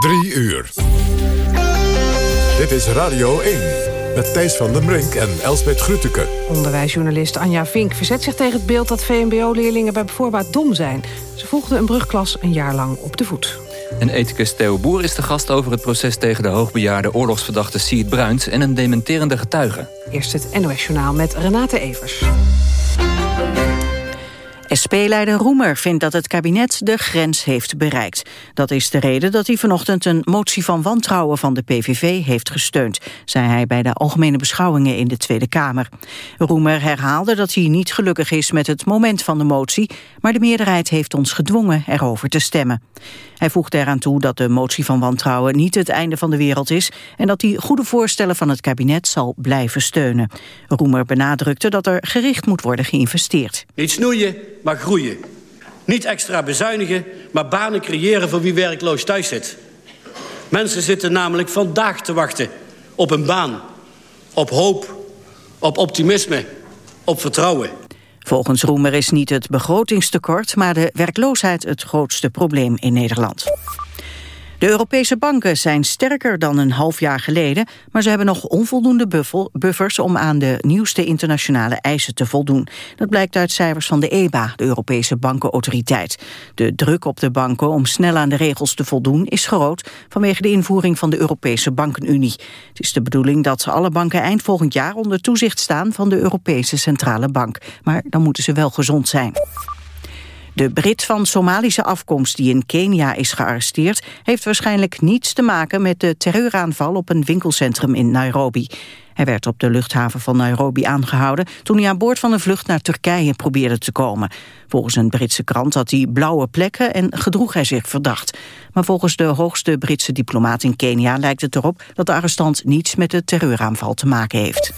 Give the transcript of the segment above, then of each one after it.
Drie uur. Dit is Radio 1 met Thijs van den Brink en Elsbeth Grütke. Onderwijsjournalist Anja Vink verzet zich tegen het beeld... dat VMBO-leerlingen bij voorbaat dom zijn. Ze volgden een brugklas een jaar lang op de voet. En ethicus Theo Boer is de gast over het proces tegen de hoogbejaarde oorlogsverdachte Siet Bruins... en een dementerende getuige. Eerst het NOS-journaal met Renate Evers. SP-leider Roemer vindt dat het kabinet de grens heeft bereikt. Dat is de reden dat hij vanochtend een motie van wantrouwen van de PVV heeft gesteund, zei hij bij de algemene beschouwingen in de Tweede Kamer. Roemer herhaalde dat hij niet gelukkig is met het moment van de motie, maar de meerderheid heeft ons gedwongen erover te stemmen. Hij voegde eraan toe dat de motie van wantrouwen niet het einde van de wereld is en dat hij goede voorstellen van het kabinet zal blijven steunen. Roemer benadrukte dat er gericht moet worden geïnvesteerd. Niet snoeien, maar groeien. Niet extra bezuinigen, maar banen creëren voor wie werkloos thuis zit. Mensen zitten namelijk vandaag te wachten op een baan, op hoop, op optimisme, op vertrouwen. Volgens Roemer is niet het begrotingstekort, maar de werkloosheid het grootste probleem in Nederland. De Europese banken zijn sterker dan een half jaar geleden... maar ze hebben nog onvoldoende buffers om aan de nieuwste internationale eisen te voldoen. Dat blijkt uit cijfers van de EBA, de Europese Bankenautoriteit. De druk op de banken om snel aan de regels te voldoen is groot... vanwege de invoering van de Europese Bankenunie. Het is de bedoeling dat alle banken eind volgend jaar onder toezicht staan... van de Europese Centrale Bank. Maar dan moeten ze wel gezond zijn. De Brit van Somalische afkomst die in Kenia is gearresteerd... heeft waarschijnlijk niets te maken met de terreuraanval op een winkelcentrum in Nairobi. Hij werd op de luchthaven van Nairobi aangehouden... toen hij aan boord van een vlucht naar Turkije probeerde te komen. Volgens een Britse krant had hij blauwe plekken en gedroeg hij zich verdacht. Maar volgens de hoogste Britse diplomaat in Kenia lijkt het erop... dat de arrestant niets met de terreuraanval te maken heeft.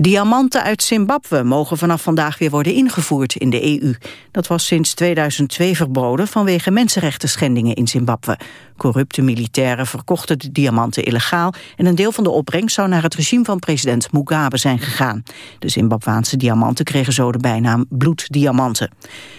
Diamanten uit Zimbabwe mogen vanaf vandaag weer worden ingevoerd in de EU. Dat was sinds 2002 verboden vanwege mensenrechten schendingen in Zimbabwe. Corrupte militairen verkochten de diamanten illegaal... en een deel van de opbrengst zou naar het regime van president Mugabe zijn gegaan. De Zimbabwaanse diamanten kregen zo de bijnaam bloeddiamanten.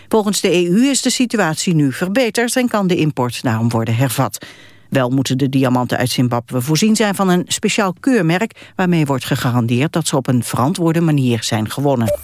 Volgens de EU is de situatie nu verbeterd... en kan de import daarom worden hervat. Wel moeten de diamanten uit Zimbabwe voorzien zijn van een speciaal keurmerk... waarmee wordt gegarandeerd dat ze op een verantwoorde manier zijn gewonnen.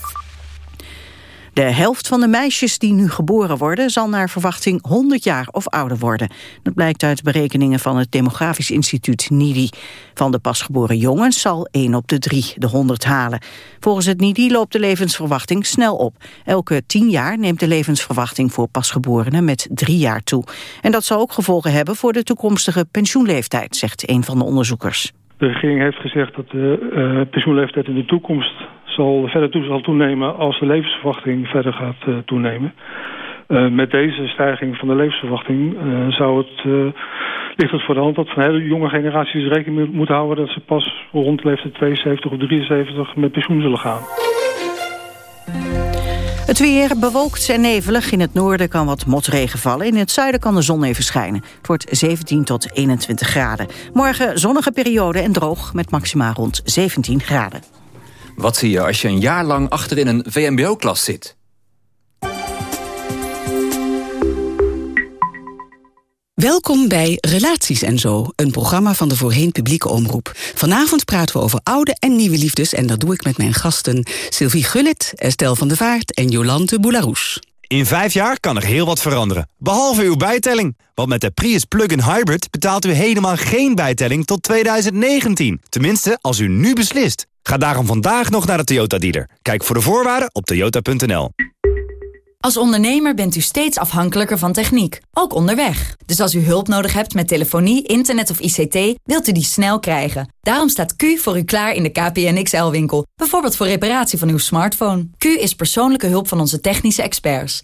De helft van de meisjes die nu geboren worden... zal naar verwachting 100 jaar of ouder worden. Dat blijkt uit berekeningen van het Demografisch Instituut NIDI. Van de pasgeboren jongens zal 1 op de 3 de 100 halen. Volgens het NIDI loopt de levensverwachting snel op. Elke 10 jaar neemt de levensverwachting voor pasgeborenen met 3 jaar toe. En dat zal ook gevolgen hebben voor de toekomstige pensioenleeftijd... zegt een van de onderzoekers. De regering heeft gezegd dat de uh, pensioenleeftijd in de toekomst zal verder toe zal toenemen als de levensverwachting verder gaat uh, toenemen. Uh, met deze stijging van de levensverwachting uh, zou het, ligt het voor de hand dat van hele jonge generaties rekening moeten houden dat ze pas rond leeftijd 72 of 73 met pensioen zullen gaan. Het weer bewolkt en nevelig. In het noorden kan wat motregen vallen. In het zuiden kan de zon even schijnen. Het wordt 17 tot 21 graden. Morgen zonnige periode en droog met maxima rond 17 graden. Wat zie je als je een jaar lang achter in een VMBO-klas zit? Welkom bij Relaties en Zo, een programma van de voorheen publieke omroep. Vanavond praten we over oude en nieuwe liefdes... en dat doe ik met mijn gasten Sylvie Gullit, Estelle van der Vaart en Jolante Boularoes. In vijf jaar kan er heel wat veranderen, behalve uw bijtelling. Want met de Prius Plug-in Hybrid betaalt u helemaal geen bijtelling tot 2019. Tenminste, als u nu beslist. Ga daarom vandaag nog naar de Toyota dealer. Kijk voor de voorwaarden op toyota.nl. Als ondernemer bent u steeds afhankelijker van techniek, ook onderweg. Dus als u hulp nodig hebt met telefonie, internet of ICT, wilt u die snel krijgen. Daarom staat Q voor u klaar in de KPN XL-winkel. Bijvoorbeeld voor reparatie van uw smartphone. Q is persoonlijke hulp van onze technische experts.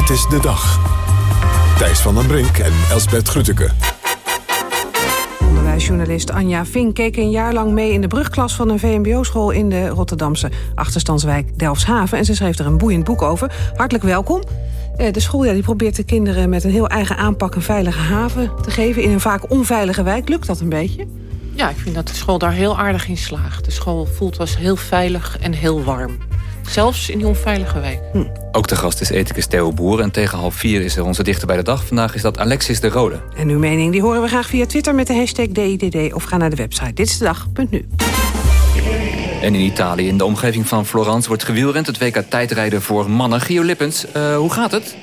dit is de dag. Thijs van den Brink en Elsbert Grütke. Onderwijsjournalist Anja Vink keek een jaar lang mee in de brugklas van een VMBO-school in de Rotterdamse achterstandswijk Delfshaven. En ze schreef er een boeiend boek over. Hartelijk welkom. Eh, de school ja, die probeert de kinderen met een heel eigen aanpak een veilige haven te geven in een vaak onveilige wijk. Lukt dat een beetje? Ja, ik vind dat de school daar heel aardig in slaagt. De school voelt was heel veilig en heel warm. Zelfs in die onveilige wijk. Hm. Ook de gast is ethicus Theo Boer. En tegen half vier is er onze dichter bij de dag. Vandaag is dat Alexis de Rode. En uw mening die horen we graag via Twitter met de hashtag DIDD... of ga naar de website ditstedag.nu. En in Italië, in de omgeving van Florence, wordt gewielrend. Het WK tijdrijden voor mannen. Gio Lippens, uh, hoe gaat het?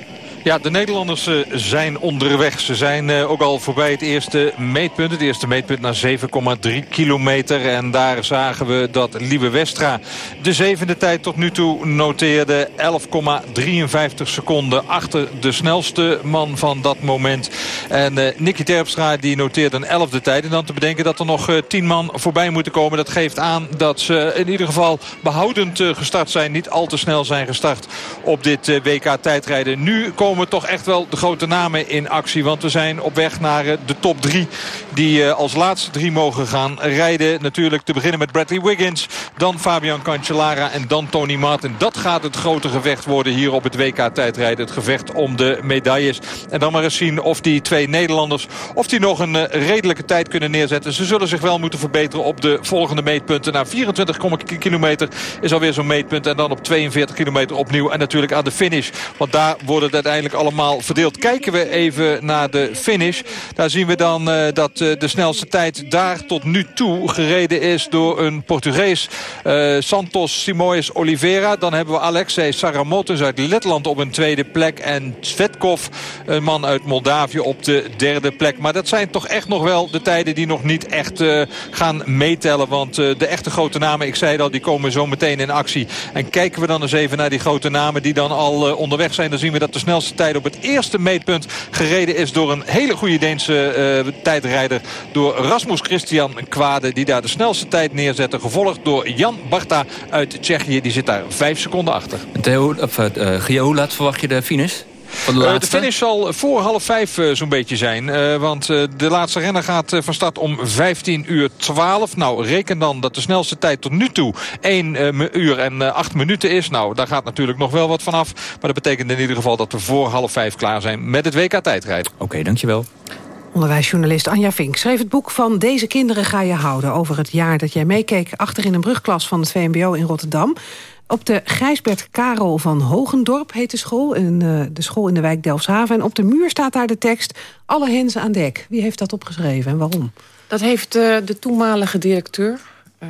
Ja, de Nederlanders uh, zijn onderweg. Ze zijn uh, ook al voorbij het eerste meetpunt. Het eerste meetpunt naar 7,3 kilometer. En daar zagen we dat Liebe Westra de zevende tijd tot nu toe noteerde. 11,53 seconden achter de snelste man van dat moment. En uh, Nicky Terpstra die noteerde een elfde tijd. En dan te bedenken dat er nog 10 man voorbij moeten komen. Dat geeft aan dat ze in ieder geval behoudend gestart zijn. Niet al te snel zijn gestart op dit WK tijdrijden. Nu komen komen toch echt wel de grote namen in actie. Want we zijn op weg naar eh, de top drie. Die eh, als laatste drie mogen gaan rijden. Natuurlijk te beginnen met Bradley Wiggins. Dan Fabian Cancellara en dan Tony Martin. Dat gaat het grote gevecht worden hier op het WK tijdrijden. Het gevecht om de medailles. En dan maar eens zien of die twee Nederlanders... of die nog een eh, redelijke tijd kunnen neerzetten. Ze zullen zich wel moeten verbeteren op de volgende meetpunten. Na 24 kilometer is alweer zo'n meetpunt. En dan op 42 kilometer opnieuw. En natuurlijk aan de finish. Want daar worden het uiteindelijk allemaal verdeeld. Kijken we even naar de finish. Daar zien we dan uh, dat uh, de snelste tijd daar tot nu toe gereden is door een Portugees. Uh, Santos Simoes Oliveira. Dan hebben we Alexei Saramotus uit Letland op een tweede plek. En Svetkov, een man uit Moldavië, op de derde plek. Maar dat zijn toch echt nog wel de tijden die nog niet echt gaan meetellen. Want de echte grote namen, ik zei al, die komen zo meteen in actie. En kijken we dan eens even naar die grote namen die dan al onderweg zijn. Dan zien we dat de snelste tijd op het eerste meetpunt gereden is door een hele goede Deense uh, tijdrijder. Door Rasmus Christian Kwade die daar de snelste tijd neerzette. Gevolgd door Jan Barta uit Tsjechië. Die zit daar vijf seconden achter. Theo, of, uh, Gio, laat verwacht je de finish? De, uh, de, finish zal voor half vijf uh, zo'n beetje zijn. Uh, want de laatste renner gaat van start om 15 uur 12. Nou, reken dan dat de snelste tijd tot nu toe 1 uur en 8 minuten is. Nou, daar gaat natuurlijk nog wel wat vanaf. Maar dat betekent in ieder geval dat we voor half vijf klaar zijn met het WK tijdrijden. Oké, okay, dankjewel. Onderwijsjournalist Anja Vink schreef het boek van Deze kinderen ga je houden... over het jaar dat jij meekeek achter in een brugklas van het VMBO in Rotterdam. Op de Gijsbert Karel van Hogendorp heet de school. In, uh, de school in de wijk Delfshaven. En op de muur staat daar de tekst... Alle hens aan dek. Wie heeft dat opgeschreven en waarom? Dat heeft uh, de toenmalige directeur... Uh,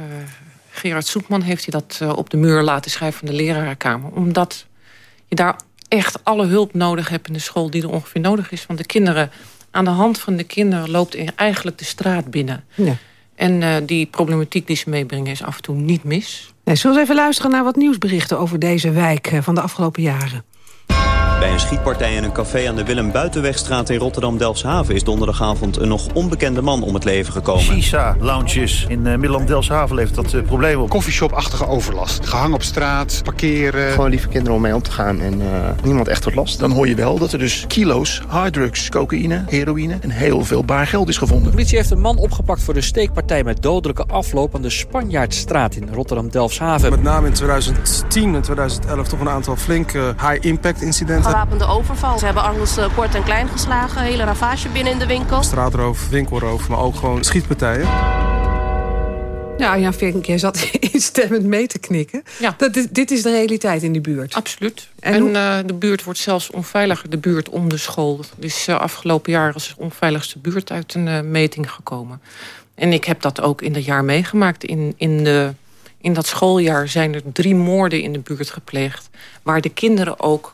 Gerard Soepman heeft hij dat op de muur laten schrijven van de lerarenkamer. Omdat je daar echt alle hulp nodig hebt in de school... die er ongeveer nodig is. Want de kinderen, aan de hand van de kinderen... loopt eigenlijk de straat binnen. Ja. En die problematiek die ze meebrengen is af en toe niet mis... Nee, zullen we even luisteren naar wat nieuwsberichten over deze wijk eh, van de afgelopen jaren? Bij een schietpartij in een café aan de Willem Buitenwegstraat in Rotterdam-Delfshaven... is donderdagavond een nog onbekende man om het leven gekomen. Shisha, lounges in uh, Middelland-Delfshaven levert dat uh, problemen op. Coffeeshop-achtige overlast. Gehangen op straat, parkeren. Gewoon lieve kinderen om mee om te gaan en uh, niemand echt tot last. Dan hoor je wel dat er dus kilo's harddrugs, cocaïne, heroïne... en heel veel baar geld is gevonden. De politie heeft een man opgepakt voor de steekpartij... met dodelijke afloop aan de Spanjaardstraat in Rotterdam-Delfshaven. Met name in 2010 en 2011 toch een aantal flinke high-impact incidenten gewapende overval. Ze hebben alles uh, kort en klein geslagen. Hele ravage binnen in de winkel. Straatroof, winkelroof, maar ook gewoon schietpartijen. Nou, Jan jij zat instemmend mee te knikken. Ja. Dat, dit, dit is de realiteit in die buurt. Absoluut. En En, hoe- eh, de buurt wordt zelfs onveiliger, de buurt om de school. Dus eh, afgelopen jaar is de onveiligste buurt uit een eh, meting gekomen. En ik heb dat ook in dat jaar meegemaakt. In, in, de, in dat schooljaar zijn er drie moorden in de buurt gepleegd... waar de kinderen ook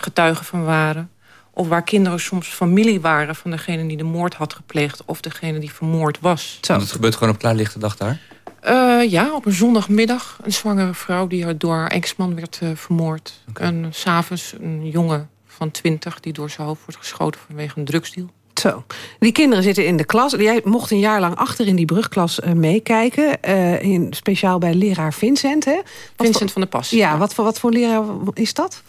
getuigen van waren. Of waar kinderen soms familie waren van degene die de moord had gepleegd... of degene die vermoord was. Het gebeurt gewoon op klaarlichte dag daar? Eh, ja, op een zondagmiddag. Een zwangere vrouw die door haar ex-man werd eh, vermoord. En s s'avonds een jongen van 20 die door zijn hoofd wordt geschoten vanwege een drugsdeal. Zo. Die kinderen zitten in de klas. Jij mocht een jaar lang achter in die brugklas eh, meekijken. eh, in, speciaal bij leraar Vincent, hè? Wat Vincent voor- van der Pas. Ja, Wat, voor, wat voor leraar is dat?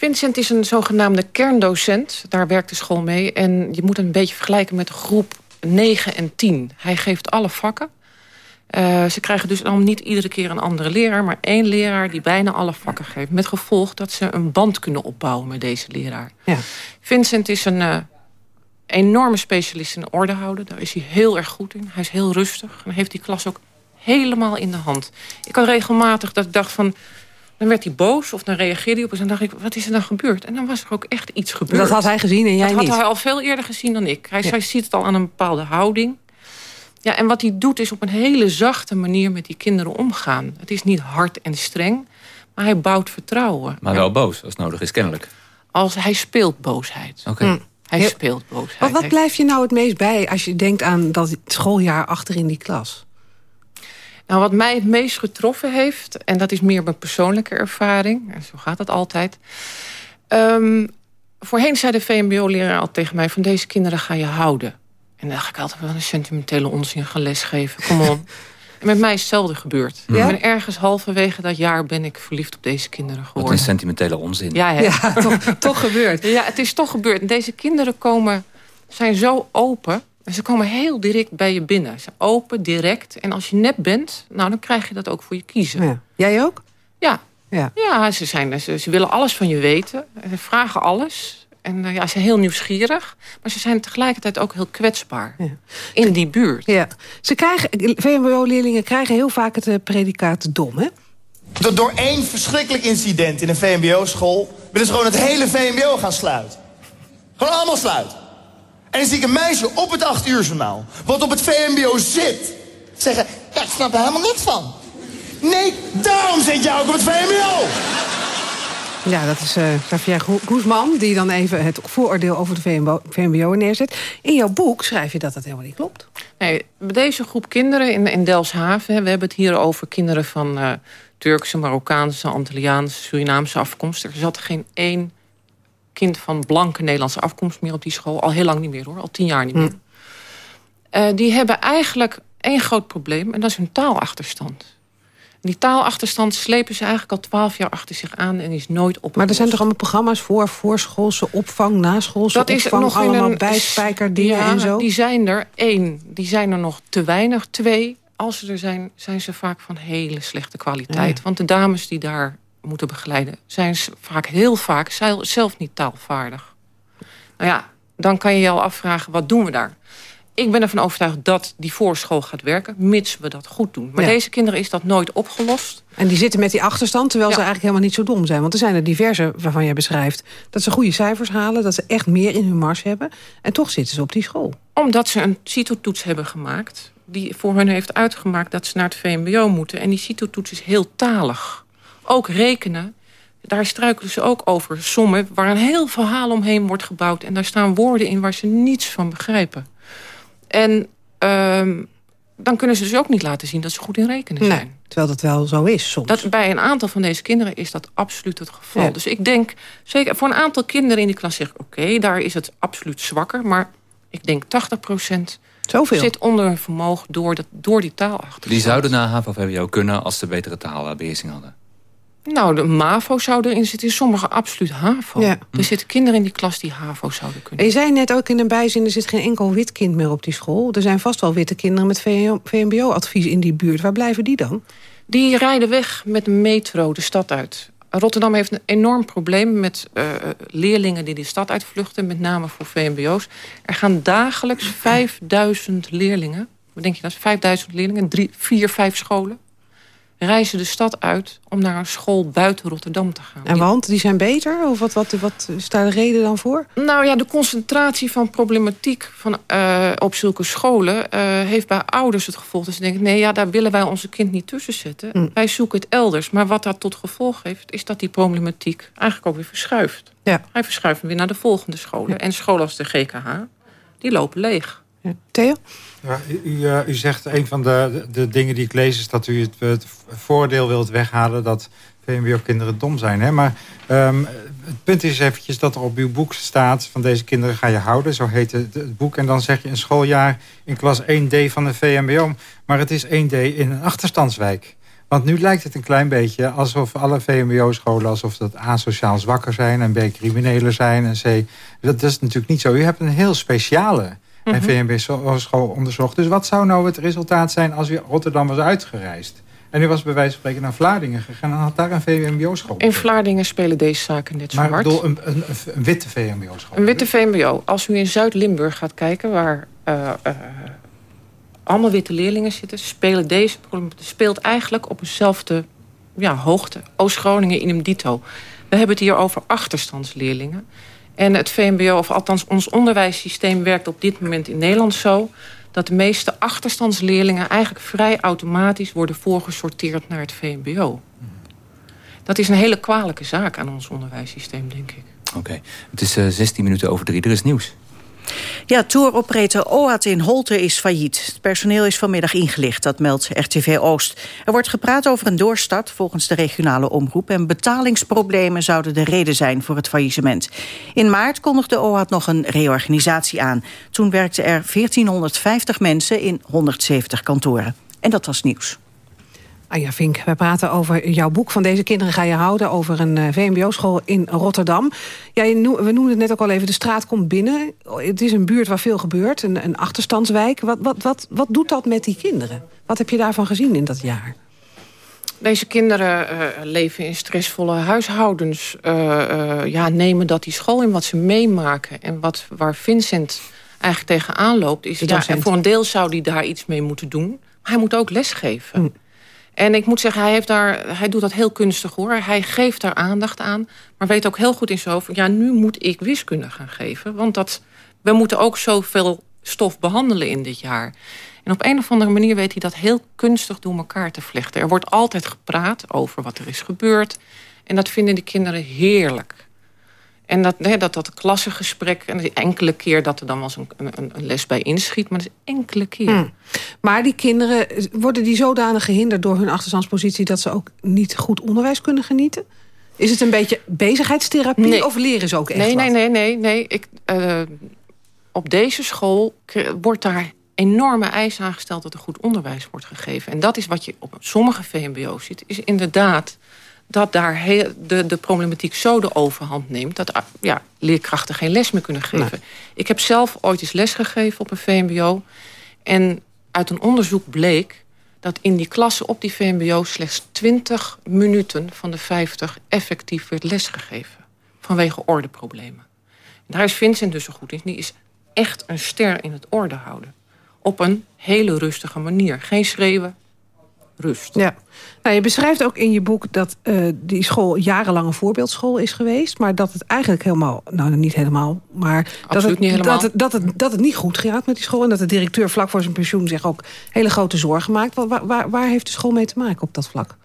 Vincent is een zogenaamde kerndocent. Daar werkt de school mee. En je moet hem een beetje vergelijken met de groep 9 en 10. Hij geeft alle vakken. Eh, ze krijgen dus dan niet iedere keer een andere leraar... maar één leraar die bijna alle vakken geeft. Met gevolg dat ze een band kunnen opbouwen met deze leraar. Ja. Vincent is een eh, enorme specialist in orde houden. Daar is hij heel erg goed in. Hij is heel rustig. En heeft die klas ook helemaal in de hand. Ik had regelmatig dat ik dacht van... Dan werd hij boos of dan reageerde hij op. En dan dacht ik, wat is er dan gebeurd? En dan was er ook echt iets gebeurd. Dat had hij gezien en jij dat niet. had hij al veel eerder gezien dan ik. Hij, Ja. hij ziet het al aan een bepaalde houding. Ja, en wat hij doet is op een hele zachte manier met die kinderen omgaan. Het is niet hard en streng, maar hij bouwt vertrouwen. Maar wel boos, als nodig is, kennelijk. Als hij speelt boosheid. Oké. Hm. Hij speelt boosheid. Wat, wat blijft je nou het meest bij als je denkt aan dat schooljaar achter in die klas? Nou, wat mij het meest getroffen heeft... en dat is meer mijn persoonlijke ervaring... en zo gaat het altijd... Ehm, voorheen zei de VMBO-leraar al tegen mij... van deze kinderen ga je houden. En dan dacht ik altijd, wat een sentimentele onzin gaan lesgeven. Kom on. En met mij is hetzelfde gebeurd. Ja? Ik ben ergens halverwege dat jaar ben ik verliefd op deze kinderen Wat geworden. een sentimentele onzin. Ja? Ja, toch, toch gebeurd. Ja, het is toch gebeurd. En deze kinderen komen, zijn zo open. En ze komen heel direct bij je binnen. Ze open, direct. En als je nep bent, nou, dan krijg je dat ook voor je kiezen. Ja. Jij ook? Ja. Ja. Ja, ze, zijn, ze, ze willen alles van je weten. Ze vragen alles. En eh, ja, ze zijn heel nieuwsgierig. Maar ze zijn tegelijkertijd ook heel kwetsbaar. In die buurt. Ja. Ze krijgen, VMBO-leerlingen krijgen heel vaak het eh, predicaat dom, hè? Dat door één verschrikkelijk incident in een VMBO-school... willen ze gewoon het hele VMBO gaan sluiten. Gewoon allemaal sluiten. En dan zie ik een meisje op het 8 uur journaal, wat op het VMBO zit... zeggen, ja, ik snap er helemaal niks van. Nee, daarom zit jij ook op het VMBO! Ja, dat is eh Xavier Go- Guzman, die dan even het vooroordeel over de VMBO, VMBO neerzet. In jouw boek schrijf je dat dat helemaal niet klopt. Nee, bij deze groep kinderen in, in Delfshaven... hè, we hebben het hier over kinderen van eh, Turkse, Marokkaanse, Antilliaanse, Surinaamse afkomst. Er zat geen één kind van blanke Nederlandse afkomst meer op die school. Al heel lang niet meer hoor, al tien jaar niet meer. Eh, die hebben eigenlijk één groot probleem en dat is hun taalachterstand. Die taalachterstand slepen ze eigenlijk al twaalf jaar achter zich aan en is nooit opgelost. Maar er zijn toch allemaal programma's voor voorschoolse opvang, naschoolse Dat is opvang, nog in allemaal een bijspijkerdingen ja, en zo? Die zijn er één, die zijn er nog te weinig. Twee, als ze er zijn, zijn ze vaak van hele slechte kwaliteit. Ja. Want de dames die daar moeten begeleiden, zijn s- vaak heel vaak zelf niet taalvaardig. Nou ja, dan kan je je al afvragen, wat doen we daar? Ik ben ervan overtuigd dat die voorschool gaat werken, mits we dat goed doen. Maar Ja. deze kinderen is dat nooit opgelost. En die zitten met die achterstand, terwijl ze eigenlijk helemaal niet zo dom zijn. Want er zijn er diverse waarvan jij beschrijft... dat ze goede cijfers halen, dat ze echt meer in hun mars hebben. En toch zitten ze op die school. Omdat ze een CITO-toets hebben gemaakt... die voor hun heeft uitgemaakt dat ze naar het VMBO moeten. En die CITO-toets is heel talig. Ook rekenen, daar struikelen ze ook over sommen... waar een heel verhaal omheen wordt gebouwd. En daar staan woorden in waar ze niets van begrijpen. En ehm, dan kunnen ze dus ook niet laten zien dat ze goed in rekenen zijn. Nee, terwijl dat wel zo is soms. Dat, bij een aantal van deze kinderen is dat absoluut het geval. Ja. Dus ik denk, zeker voor een aantal kinderen in die klas zeg ik... oké, daar is het absoluut zwakker. Maar ik denk 80 Zoveel. zit onder hun vermogen door, dat, door die taal achter. Die zouden naar HAVO-VWO kunnen als ze betere taalbeheersing hadden. Nou, de MAVO zou erin zitten. In sommige absoluut HAVO. Ja. Er zitten kinderen in die klas die HAVO zouden kunnen. En je zei net ook in een bijzin, er zit geen enkel wit kind meer op die school. Er zijn vast wel witte kinderen met VMBO-advies in die buurt. Waar blijven die dan? Die rijden weg met de metro de stad uit. Rotterdam heeft een enorm probleem met eh, leerlingen die de stad uitvluchten. Met name voor VMBO's. Er gaan dagelijks 5000 leerlingen wat denk je, dat is 5000 leerlingen, drie, vier, vijf scholen reizen de stad uit om naar een school buiten Rotterdam te gaan. En want, die zijn beter? Of wat, wat, wat is daar de reden dan voor? Nou ja, de concentratie van problematiek van, uh, op zulke scholen... Uh, heeft bij ouders het gevolg dat ze denken... nee, ja, daar willen wij onze kind niet tussen zetten. Mm. Wij zoeken het elders. Maar wat dat tot gevolg heeft... is dat die problematiek eigenlijk ook weer verschuift. Ja. Hij verschuift weer naar de volgende scholen. Ja. En scholen als de GKH, die lopen leeg. Theo? Ja, u, uh, u, zegt een van de, de, dingen die ik lees is dat u het, voordeel wilt weghalen dat VMBO-kinderen dom zijn. Hè? Maar um, het punt is eventjes dat er op uw boek staat van deze kinderen ga je houden. Zo heet het, het boek. En dan zeg je een schooljaar in klas 1D van de VMBO. Maar het is 1D in een achterstandswijk. Want nu lijkt het een klein beetje alsof alle VMBO-scholen... alsof dat A, sociaal zwakker zijn en B, criminelen zijn en C... Dat is natuurlijk niet zo. U hebt een heel speciale en VMB school onderzocht. Dus wat zou nou het resultaat zijn als u Rotterdam was uitgereisd? En u was bij wijze van spreken naar Vlaardingen gegaan en had daar een VMBO-school. In Vlaardingen spelen deze zaken net zo maar, hard. Maar een, een, een, witte VMBO-school? Een witte VMBO. Als u in Zuid-Limburg gaat kijken, waar uh, uh, allemaal witte leerlingen zitten... spelen deze speelt eigenlijk op eenzelfde ja, hoogte. Oost-Groningen in een dito. We hebben het hier over achterstandsleerlingen. En het VMBO, of althans ons onderwijssysteem... werkt op dit moment in Nederland zo... dat de meeste achterstandsleerlingen eigenlijk vrij automatisch... worden voorgesorteerd naar het VMBO. Dat is een hele kwalijke zaak aan ons onderwijssysteem, denk ik. Oké, het is uh, 16 minuten over drie. Er is nieuws. Ja, touroperator OAT in Holte is failliet. Het personeel is vanmiddag ingelicht, dat meldt RTV Oost. Er wordt gepraat over een doorstart volgens de regionale omroep... en betalingsproblemen zouden de reden zijn voor het faillissement. In maart kondigde OAT nog een reorganisatie aan. Toen werkten er 1450 mensen in 170 kantoren. En dat was nieuws. Anja Vink, we praten over jouw boek van deze kinderen ga je houden... over een uh, VMBO-school in Rotterdam. Ja, we noemden het net ook al even, de straat komt binnen. Het is een buurt waar veel gebeurt, een, een achterstandswijk. Wat, wat, wat, wat doet dat met die kinderen? Wat heb je daarvan gezien in dat jaar? Deze kinderen uh, leven in stressvolle huishoudens. Uh, ja, nemen dat die school in wat ze meemaken. En wat, waar Vincent eigenlijk tegenaan loopt... is ja, en voor een deel zou hij daar iets mee moeten doen. Maar hij moet ook lesgeven. Mm. En ik moet zeggen, hij, heeft daar, hij doet dat heel kunstig hoor. Hij geeft daar aandacht aan. Maar weet ook heel goed in zo van... ja, nu moet ik wiskunde gaan geven. Want dat, we moeten ook zoveel stof behandelen in dit jaar. En op een of andere manier weet hij dat heel kunstig door elkaar te vlechten. Er wordt altijd gepraat over wat er is gebeurd. En dat vinden de kinderen heerlijk. En dat, nee, dat, dat klassengesprek, en de enkele keer dat er dan wel eens een, een, een, les bij inschiet, maar dat is enkele keer. Hmm. Maar die kinderen, worden die zodanig gehinderd door hun achterstandspositie dat ze ook niet goed onderwijs kunnen genieten? Is het een beetje bezigheidstherapie nee. of leren ze ook echt Nee, wat? nee, nee, nee. nee. Ik, uh, op deze school wordt daar enorme eisen aangesteld dat er goed onderwijs wordt gegeven. En dat is wat je op sommige VMBO's ziet, is inderdaad dat daar heel, de, de problematiek zo de overhand neemt... dat ja, leerkrachten geen les meer kunnen geven. Nee. Ik heb zelf ooit eens les gegeven op een VMBO. En uit een onderzoek bleek dat in die klassen op die VMBO... slechts 20 minuten van de 50 effectief werd lesgegeven. Vanwege ordeproblemen. En daar is Vincent dus zo goed in. Die is echt een ster in het orde houden. Op een hele rustige manier. Geen schreeuwen, rust. Ja. Nou, je beschrijft ook in je boek dat uh, die school jarenlang een voorbeeldschool is geweest. Maar dat het eigenlijk helemaal, nou niet helemaal, maar dat het, niet helemaal. Dat, het, dat, het, dat het niet goed gaat met die school. En dat de directeur vlak voor zijn pensioen zich ook hele grote zorgen maakt. Waar, waar, waar heeft de school mee te maken op dat vlak?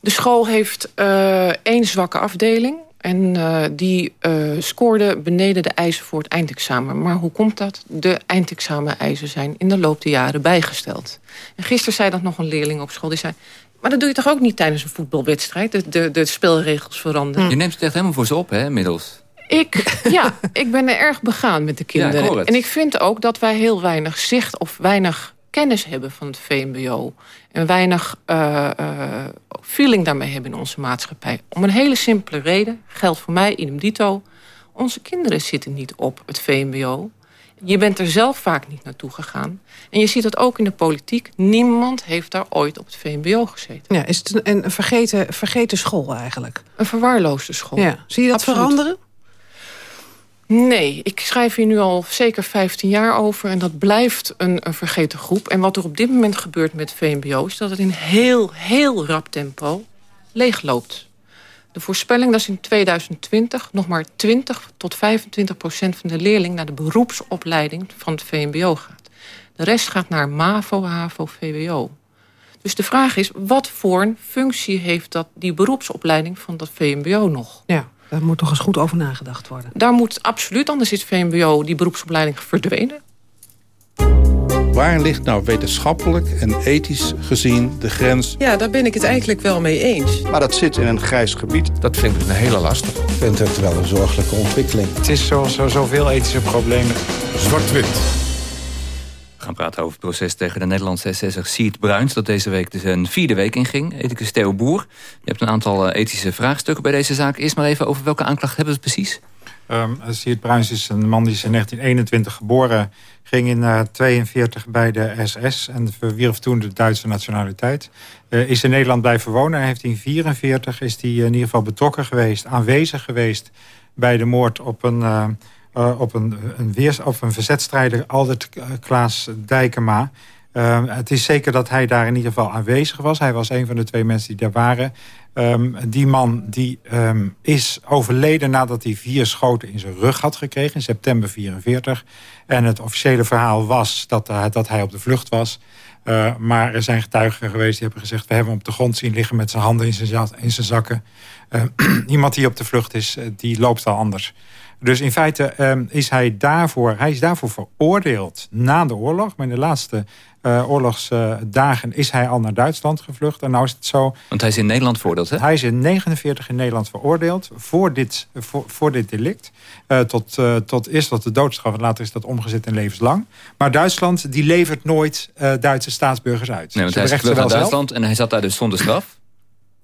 De school heeft uh, één zwakke afdeling. En uh, die uh, scoorde beneden de eisen voor het eindexamen. Maar hoe komt dat? De eindexamen-eisen zijn in de loop der jaren bijgesteld. En gisteren zei dat nog een leerling op school. Die zei, maar dat doe je toch ook niet tijdens een voetbalwedstrijd? De, de, de spelregels veranderen. Je neemt het echt helemaal voor ze op, hè, inmiddels? Ik, ja, ik ben er erg begaan met de kinderen. Ja, en ik vind ook dat wij heel weinig zicht of weinig kennis hebben van het VMBO. En weinig uh, uh, feeling daarmee hebben in onze maatschappij. Om een hele simpele reden, geldt voor mij idem dito... onze kinderen zitten niet op het VMBO. Je bent er zelf vaak niet naartoe gegaan. En je ziet dat ook in de politiek. Niemand heeft daar ooit op het VMBO gezeten. Ja, is het een, een vergeten, vergeten school eigenlijk? Een verwaarloosde school. Ja. Zie je dat Absoluut. veranderen? Nee, ik schrijf hier nu al zeker 15 jaar over... en dat blijft een, vergeten groep. En wat er op dit moment gebeurt met VMBO... is dat het in heel, heel rap tempo leegloopt. De voorspelling dat is in 2020 nog maar 20 tot 25 procent van de leerling... naar de beroepsopleiding van het VMBO gaat. De rest gaat naar MAVO, HAVO, VWO. Dus de vraag is, wat voor functie heeft dat, die beroepsopleiding van dat VMBO nog? Ja, daar moet toch eens goed over nagedacht worden. Daar moet absoluut, anders is VMBO, die beroepsopleiding, verdwenen. Waar ligt nou wetenschappelijk en ethisch gezien de grens? Ja, daar ben ik het eigenlijk wel mee eens. Maar dat zit in een grijs gebied. Dat vind ik een hele lastig. Ik vind het wel een zorgelijke ontwikkeling. Het is zo, zo, zoveel ethische problemen. Zwart-wit. Gaan praten over het proces tegen de Nederlandse SS'er Siert Bruins... dat deze week dus een vierde week inging. Ethicus Theo Boer. Je hebt een aantal eh, ethische vraagstukken bij deze zaak. Eerst maar even over welke aanklacht hebben we het precies? Um, Siert Bruins is een man die is in 1921 geboren. Ging in 1942 uh, bij de SS en verwierf toen de Duitse nationaliteit. Is in Nederland blijven wonen en heeft in 1944 is hij in ieder geval betrokken geweest... aanwezig geweest bij de moord op een... uh, op een, een, weers, of een verzetstrijder, Aldert Klaas Dijkema. Uh, het is zeker dat hij daar in ieder geval aanwezig was. Hij was een van de twee mensen die daar waren. Um, die man die um, is overleden nadat hij vier schoten in zijn rug had gekregen... in september 44. En het officiële verhaal was dat, dat hij op de vlucht was... Maar er zijn getuigen geweest die hebben gezegd... we hebben hem op de grond zien liggen met zijn handen in zijn, in zijn zakken. Iemand die op de vlucht is, die loopt al anders. Dus in feite um, is hij daarvoor, hij is daarvoor veroordeeld na de oorlog. Maar in de laatste uh, oorlogsdagen uh, is hij al naar Duitsland gevlucht. En nou is het zo... Want hij is in Nederland veroordeeld, hè? Hij is in 49 in Nederland veroordeeld voor dit, voor, voor dit delict. Uh, tot, tot eerst tot de doodstraf en later is dat omgezet in levenslang. Maar Duitsland die levert nooit Duitse staatsburgers uit. Nee, want hij is naar Duitsland zelf. en hij zat daar dus zonder straf.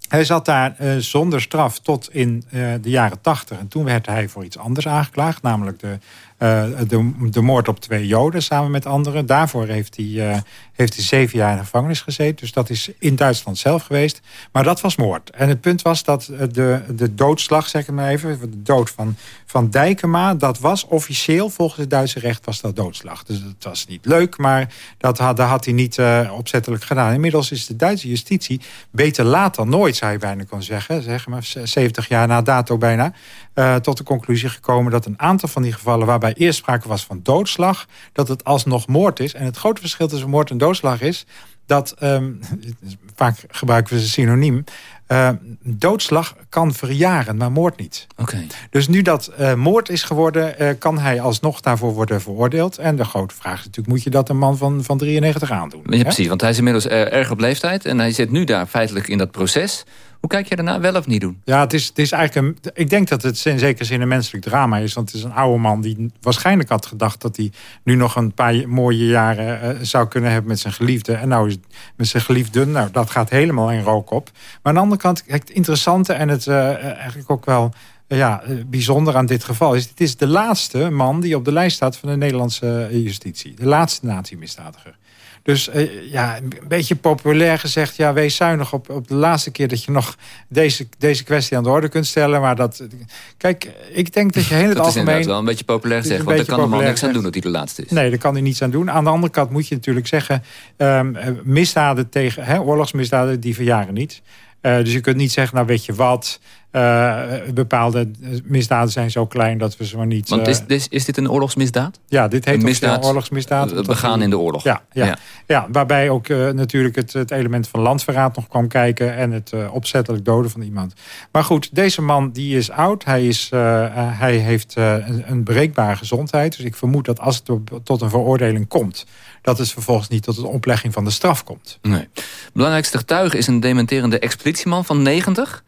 Hij zat daar uh, zonder straf tot in uh, de jaren tachtig. En toen werd hij voor iets anders aangeklaagd. Namelijk de, de, de, moord op twee Joden samen met anderen. Daarvoor heeft hij, heeft hij zeven jaar in gevangenis gezeten. Dus dat is in Duitsland zelf geweest. Maar dat was moord. En het punt was dat de, de doodslag, zeg ik maar even... de dood van, van Dijkema, dat was officieel... volgens het Duitse recht was dat doodslag. Dus dat was niet leuk, maar dat had, had hij niet opzettelijk gedaan. Inmiddels is de Duitse justitie beter laat dan nooit zou je bijna kan zeggen, zeg maar 70 jaar na dato bijna, uh, tot de conclusie gekomen dat een aantal van die gevallen waarbij eerst sprake was van doodslag, dat het alsnog moord is. En het grote verschil tussen moord en doodslag is dat, um, vaak gebruiken we ze synoniem, uh, doodslag kan verjaren, maar moord niet. Okay. Dus nu dat uh, moord is geworden, uh, kan hij alsnog daarvoor worden veroordeeld. En de grote vraag is natuurlijk, moet je dat een man van, van 93 aandoen? Ja, precies, want hij is inmiddels erg op leeftijd en hij zit nu daar feitelijk in dat proces. Kijk je daarna wel of niet doen? Ja, het is, het is eigenlijk een, ik denk dat het in zekere zin een menselijk drama is. Want het is een oude man die waarschijnlijk had gedacht... dat hij nu nog een paar mooie jaren uh, zou kunnen hebben met zijn geliefde. En nou met zijn geliefde, nou, dat gaat helemaal in rook op. Maar aan de andere kant, het interessante en het uh, eigenlijk ook wel... Ja, bijzonder aan dit geval is... het is de laatste man die op de lijst staat van de Nederlandse justitie. De laatste nazi-misdadiger. Dus uh, ja, een beetje populair gezegd... ja, wees zuinig op, op de laatste keer dat je nog deze, deze kwestie aan de orde kunt stellen. Maar dat... Kijk, ik denk dat je heel het dat algemeen... Dat is inderdaad wel een beetje populair gezegd. Want daar kan de man niks aan doen dat hij de laatste is. Nee, daar kan hij niets aan doen. Aan de andere kant moet je natuurlijk zeggen... Um, misdaden tegen... Hè, oorlogsmisdaden, die verjaren niet. Uh, dus je kunt niet zeggen, nou weet je wat... Uh, bepaalde misdaden zijn zo klein dat we ze maar niet... Want is, is, is dit een oorlogsmisdaad? Ja, dit heet een misdaad, een oorlogsmisdaad. Begaan in de oorlog. Ja, ja, ja. ja waarbij ook uh, natuurlijk het, het, element van landverraad nog kwam kijken... en het uh, opzettelijk doden van iemand. Maar goed, deze man die is oud. Hij, is, hij heeft een, een breekbare gezondheid. Dus ik vermoed dat als het tot een veroordeling komt... dat het vervolgens niet tot een oplegging van de straf komt. Nee. Belangrijkste getuige is een dementerende expeditieman van 90...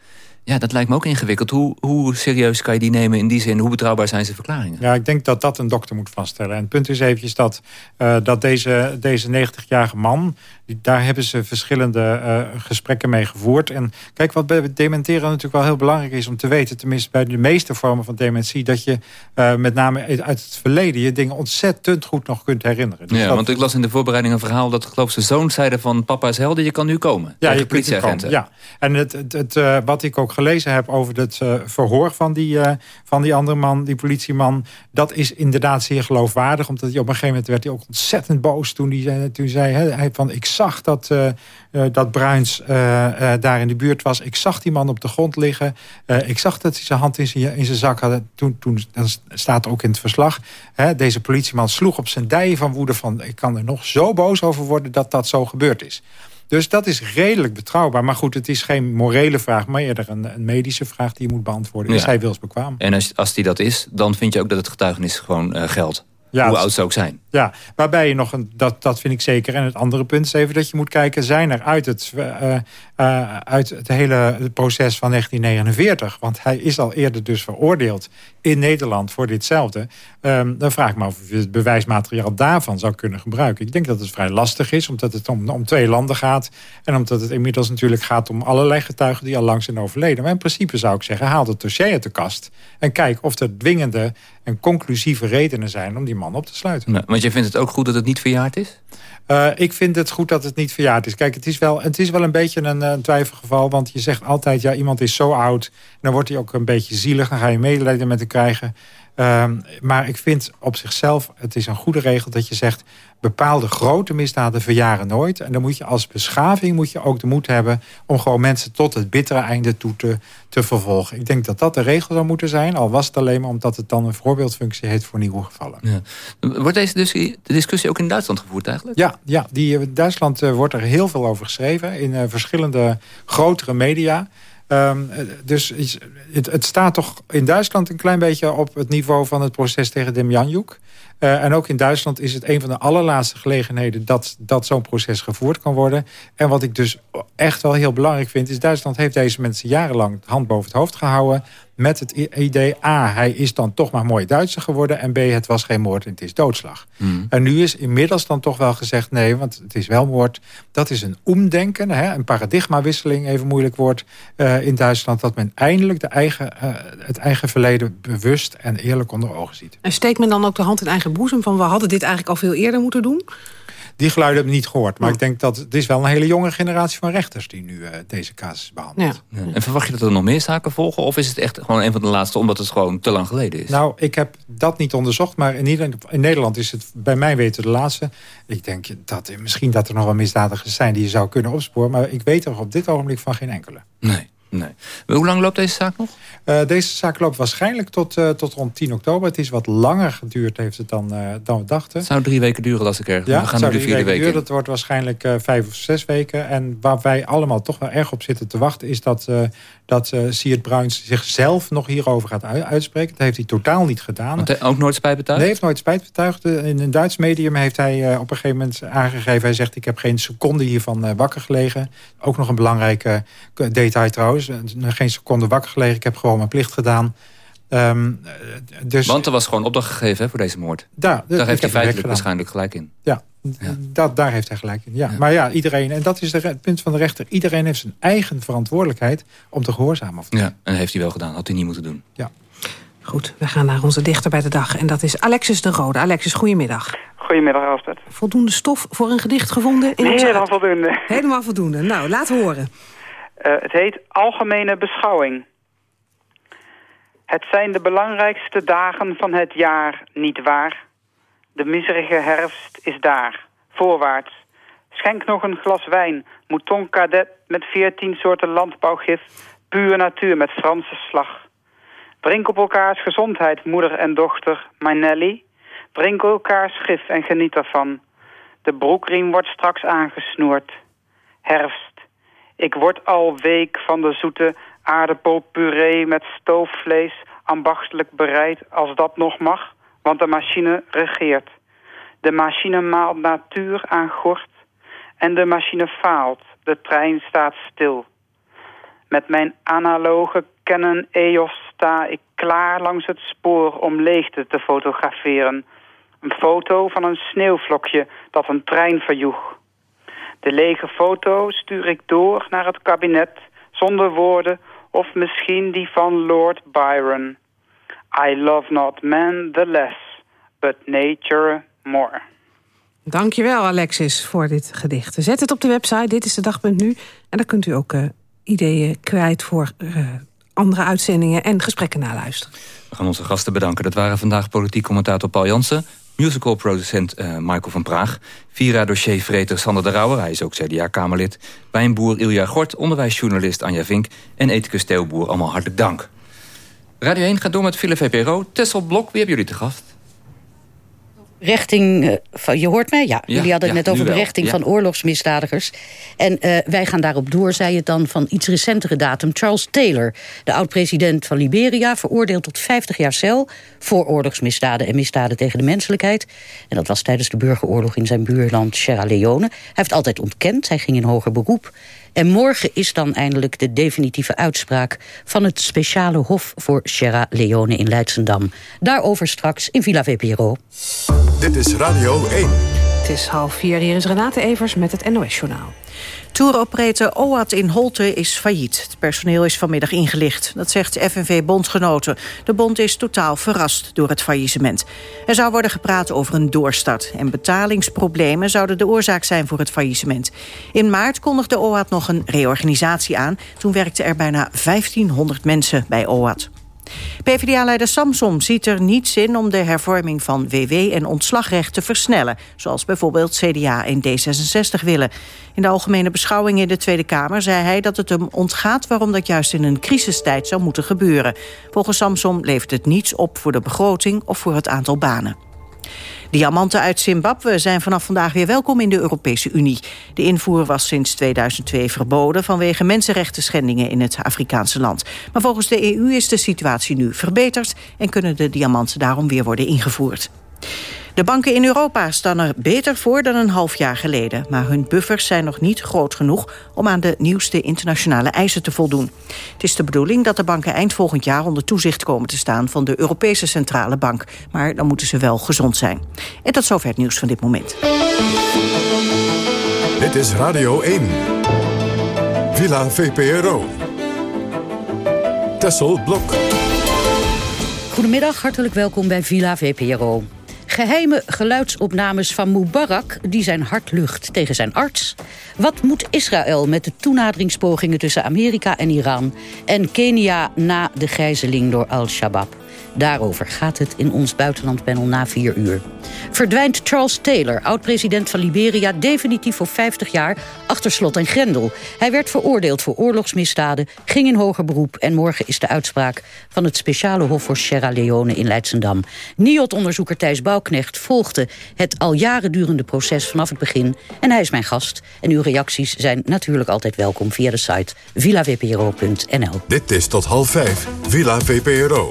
Ja, dat lijkt me ook ingewikkeld. Hoe, hoe serieus kan je die nemen in die zin? Hoe betrouwbaar zijn zijn verklaringen? Ja, ik denk dat dat een dokter moet vaststellen. En het punt is eventjes dat, uh, dat deze, deze 90-jarige man... Daar hebben ze verschillende uh, gesprekken mee gevoerd. En kijk, wat bij dementeren natuurlijk wel heel belangrijk is om te weten... tenminste bij de meeste vormen van dementie... dat je uh, met name uit het verleden je dingen ontzettend goed nog kunt herinneren. Dus ja, want ik las in de voorbereiding een verhaal... dat geloof ze zoon zeiden van papa is helder, je kan nu komen. Ja, je kunt komen, ja. En het, het, het uh, wat ik ook gelezen heb over het verhoor van die, van die andere man... die politieman, dat is inderdaad zeer geloofwaardig. Omdat hij op een gegeven moment werd hij ook ontzettend boos... toen hij, zei, toen zei hij van ik zag dat, uh, dat Bruins uh, daar in de buurt was. Ik zag die man op de grond liggen. ik zag dat hij zijn hand in zijn, in zijn zak had. Toen, toen dat staat ook in het verslag. Hè, deze politieman sloeg op zijn dijen van woede van... ik kan er nog zo boos over worden dat dat zo gebeurd is. Dus dat is redelijk betrouwbaar. Maar goed, het is geen morele vraag, maar eerder een, een medische vraag die je moet beantwoorden. Is hij wilsbekwaam? En als, als die dat is, dan vind je ook dat het getuigenis gewoon uh, Hoe oud ze ook zijn. Ja, waarbij je nog een, dat, dat vind ik zeker. En het andere punt is even dat je moet kijken, zijn er uit het, uh, uh, uit het hele proces van 1949, want hij is al eerder dus veroordeeld in Nederland voor ditzelfde. Um, dan vraag ik me af of je het bewijsmateriaal daarvan zou kunnen gebruiken. Ik denk dat het vrij lastig is, omdat het om, om twee landen gaat. En omdat het inmiddels natuurlijk gaat om allerlei getuigen die al lang zijn overleden. Maar in principe zou ik zeggen, haal het dossier uit de kast. En kijk of er dwingende en conclusieve redenen zijn om die man op te sluiten. Nou, want je vindt het ook goed dat het niet verjaard is? Uh, ik vind het goed dat het niet verjaard is. Kijk, het is wel, het is wel een beetje een, een twijfelgeval. Want je zegt altijd, ja, iemand is zo oud. Dan wordt hij ook een beetje zielig. Dan ga je medelijden met hem krijgen. Uh, maar ik vind op zichzelf, het is een goede regel dat je zegt bepaalde grote misdaden verjaren nooit. En dan moet je als beschaving moet je ook de moed hebben... om gewoon mensen tot het bittere einde toe te, te vervolgen. Ik denk dat dat de regel zou moeten zijn. Al was het alleen maar omdat het dan een voorbeeldfunctie heeft voor nieuwe gevallen. Ja. Wordt deze discussie, de discussie ook in Duitsland gevoerd eigenlijk? Ja, ja die, in Duitsland uh, wordt er heel veel over geschreven. In uh, verschillende grotere media... Um, dus het, het, staat toch in Duitsland een klein beetje op het niveau van het proces tegen Demjanjuk. Uh, en ook in Duitsland is het een van de allerlaatste gelegenheden dat, dat zo'n proces gevoerd kan worden. En wat ik dus echt wel heel belangrijk vind, is Duitsland heeft deze mensen jarenlang hand boven het hoofd gehouden met het idee, A, hij is dan toch maar mooi Duitser geworden... en B, het was geen moord en het is doodslag. Hmm. En nu is inmiddels dan toch wel gezegd... nee, want het is wel moord. Dat is een omdenken, hè, een paradigmawisseling, even moeilijk woord... Uh, in Duitsland, dat men eindelijk de eigen, uh, het eigen verleden bewust en eerlijk onder ogen ziet. En steekt men dan ook de hand in eigen boezem van... we hadden dit eigenlijk al veel eerder moeten doen? Die geluiden hebben we niet gehoord. Maar ik denk dat het is wel een hele jonge generatie van rechters... die nu uh, deze casus behandelt. Ja. En verwacht je dat er nog meer zaken volgen? Of is het echt gewoon een van de laatste... omdat het gewoon te lang geleden is? Nou, ik heb dat niet onderzocht. Maar in, in Nederland is het bij mij weten de laatste. Ik denk dat misschien dat er nog wel misdadigers zijn... die je zou kunnen opsporen. Maar ik weet er op dit ogenblik van geen enkele. Nee. Nee. Hoe lang loopt deze zaak nog? Uh, deze zaak loopt waarschijnlijk tot, uh, tot rond 10 oktober. Het is wat langer geduurd heeft het dan, uh, dan we dachten. Het zou drie weken duren als ik ergens. Ja, we gaan nu de vierde week duren. Dat wordt waarschijnlijk vijf of zes weken. En waar wij allemaal toch wel erg op zitten te wachten... is dat, dat uh, Siert Bruins zichzelf nog hierover gaat uitspreken. Dat heeft hij totaal niet gedaan. Want hij ook nooit spijt betuigd? Nee, heeft nooit spijt betuigd. In een Duits medium heeft hij op een gegeven moment aangegeven... hij zegt, ik heb geen seconde hiervan wakker gelegen. Ook nog een belangrijke detail trouwens. Geen seconde wakker gelegen. Ik heb gewoon mijn plicht gedaan. Um, dus, Want er was gewoon opdracht gegeven hè, voor deze moord. Daar, daar heeft hij feitelijk waarschijnlijk gelijk in. Ja, ja. Dat, daar heeft hij gelijk in. Ja. Maar ja, iedereen, en dat is de, het punt van de rechter... iedereen heeft zijn eigen verantwoordelijkheid om te gehoorzamen. Of ja, en heeft hij wel gedaan. Had hij niet moeten doen. Ja. Goed, we gaan naar onze dichter bij de dag. En dat is Alexis de Rode. Alexis, goedemiddag. Goedemiddag, Alfred. Voldoende stof voor een gedicht gevonden? In nee, helemaal voldoende. Helemaal voldoende. Nou, laat horen. Uh, het heet Algemene Beschouwing. Het zijn de belangrijkste dagen van het jaar, niet waar? De miserige herfst is daar, voorwaarts. Schenk nog een glas wijn, mouton cadet met veertien soorten landbouwgif, puur natuur met Franse slag. Drink op elkaars gezondheid, moeder en dochter, mijn Nelly. Drink elkaars gif en geniet ervan. De broekriem wordt straks aangesnoerd. Herfst. Ik word al week van de zoete aardappelpuree met stoofvlees ambachtelijk bereid, als dat nog mag, want de machine regeert. De machine maalt natuur aan gort en de machine faalt, de trein staat stil. Met mijn analoge Canon EOS sta ik klaar langs het spoor om leegte te fotograferen. Een foto van een sneeuwvlokje dat een trein verjoeg. De lege foto stuur ik door naar het kabinet zonder woorden of misschien die van Lord Byron. I love not man the less, but nature more. Dankjewel Alexis voor dit gedicht. Zet het op de website, dit is de dag.nu. En dan kunt u ook uh, ideeën kwijt voor uh, andere uitzendingen en gesprekken naluisteren. We gaan onze gasten bedanken. Dat waren vandaag politiek commentator Paul Jansen... musicalproducent uh, Michael van Praag... Vira-dossiervreter Sander de Rauwer, hij is ook CDA-Kamerlid... wijnboer Ilja Gort, onderwijsjournalist Anja Vink... en ethicus Theo Boer, allemaal hartelijk dank. Radio 1 gaat door met Philip VPRO. Tessel Blok, wie hebben jullie te gast? Rechting, uh, je hoort mij? Ja, jullie hadden het net over de rechting ja. van oorlogsmisdadigers. En uh, wij gaan daarop door, zei het dan, van iets recentere datum. Charles Taylor, de oud-president van Liberia... veroordeeld tot 50 jaar cel voor oorlogsmisdaden... en misdaden tegen de menselijkheid. En dat was tijdens de burgeroorlog in zijn buurland Sierra Leone. Hij heeft altijd ontkend, hij ging in hoger beroep... En morgen is dan eindelijk de definitieve uitspraak... van het speciale hof voor Sierra Leone in Leidsendam. Daarover straks in Villa VPRO. Dit is Radio 1. Het is half vier. Hier is Renate Evers met het NOS-journaal. Touroperator OAT in Holte is failliet. Het personeel is vanmiddag ingelicht. Dat zegt FNV-bondgenoten. De bond is totaal verrast door het faillissement. Er zou worden gepraat over een doorstart. En betalingsproblemen zouden de oorzaak zijn voor het faillissement. In maart kondigde OAT nog een reorganisatie aan. Toen werkten er bijna 1500 mensen bij OAT. PvdA-leider Samsom ziet er niets in om de hervorming van WW en ontslagrecht te versnellen, zoals bijvoorbeeld CDA en D66 willen. In de algemene beschouwing in de Tweede Kamer zei hij dat het hem ontgaat waarom dat juist in een crisistijd zou moeten gebeuren. Volgens Samsom levert het niets op voor de begroting of voor het aantal banen. Diamanten uit Zimbabwe zijn vanaf vandaag weer welkom in de Europese Unie. De invoer was sinds 2002 verboden vanwege mensenrechten schendingen in het Afrikaanse land. Maar volgens de EU is de situatie nu verbeterd en kunnen de diamanten daarom weer worden ingevoerd. De banken in Europa staan er beter voor dan een half jaar geleden. Maar hun buffers zijn nog niet groot genoeg om aan de nieuwste internationale eisen te voldoen. Het is de bedoeling dat de banken eind volgend jaar onder toezicht komen te staan van de Europese Centrale Bank. Maar dan moeten ze wel gezond zijn. En tot zover het nieuws van dit moment. Dit is Radio 1. Villa VPRO. Tessel Blok. Goedemiddag, hartelijk welkom bij Villa VPRO. Geheime geluidsopnames van Mubarak die zijn hart lucht tegen zijn arts. Wat moet Israël met de toenaderingspogingen tussen Amerika en Iran... en Kenia na de gijzeling door Al-Shabaab? Daarover gaat het in ons buitenlandpanel na vier uur. Verdwijnt Charles Taylor, oud-president van Liberia... definitief voor 50 jaar achter slot en grendel. Hij werd veroordeeld voor oorlogsmisdaden, ging in hoger beroep... en morgen is de uitspraak van het speciale hof voor Sierra Leone in Leidsendam. NIOT-onderzoeker Thijs Bouwknecht volgde het al jaren durende proces vanaf het begin... en hij is mijn gast. En uw reacties zijn natuurlijk altijd welkom via de site villavpro.nl. Dit is tot half vijf, Villa VPRO.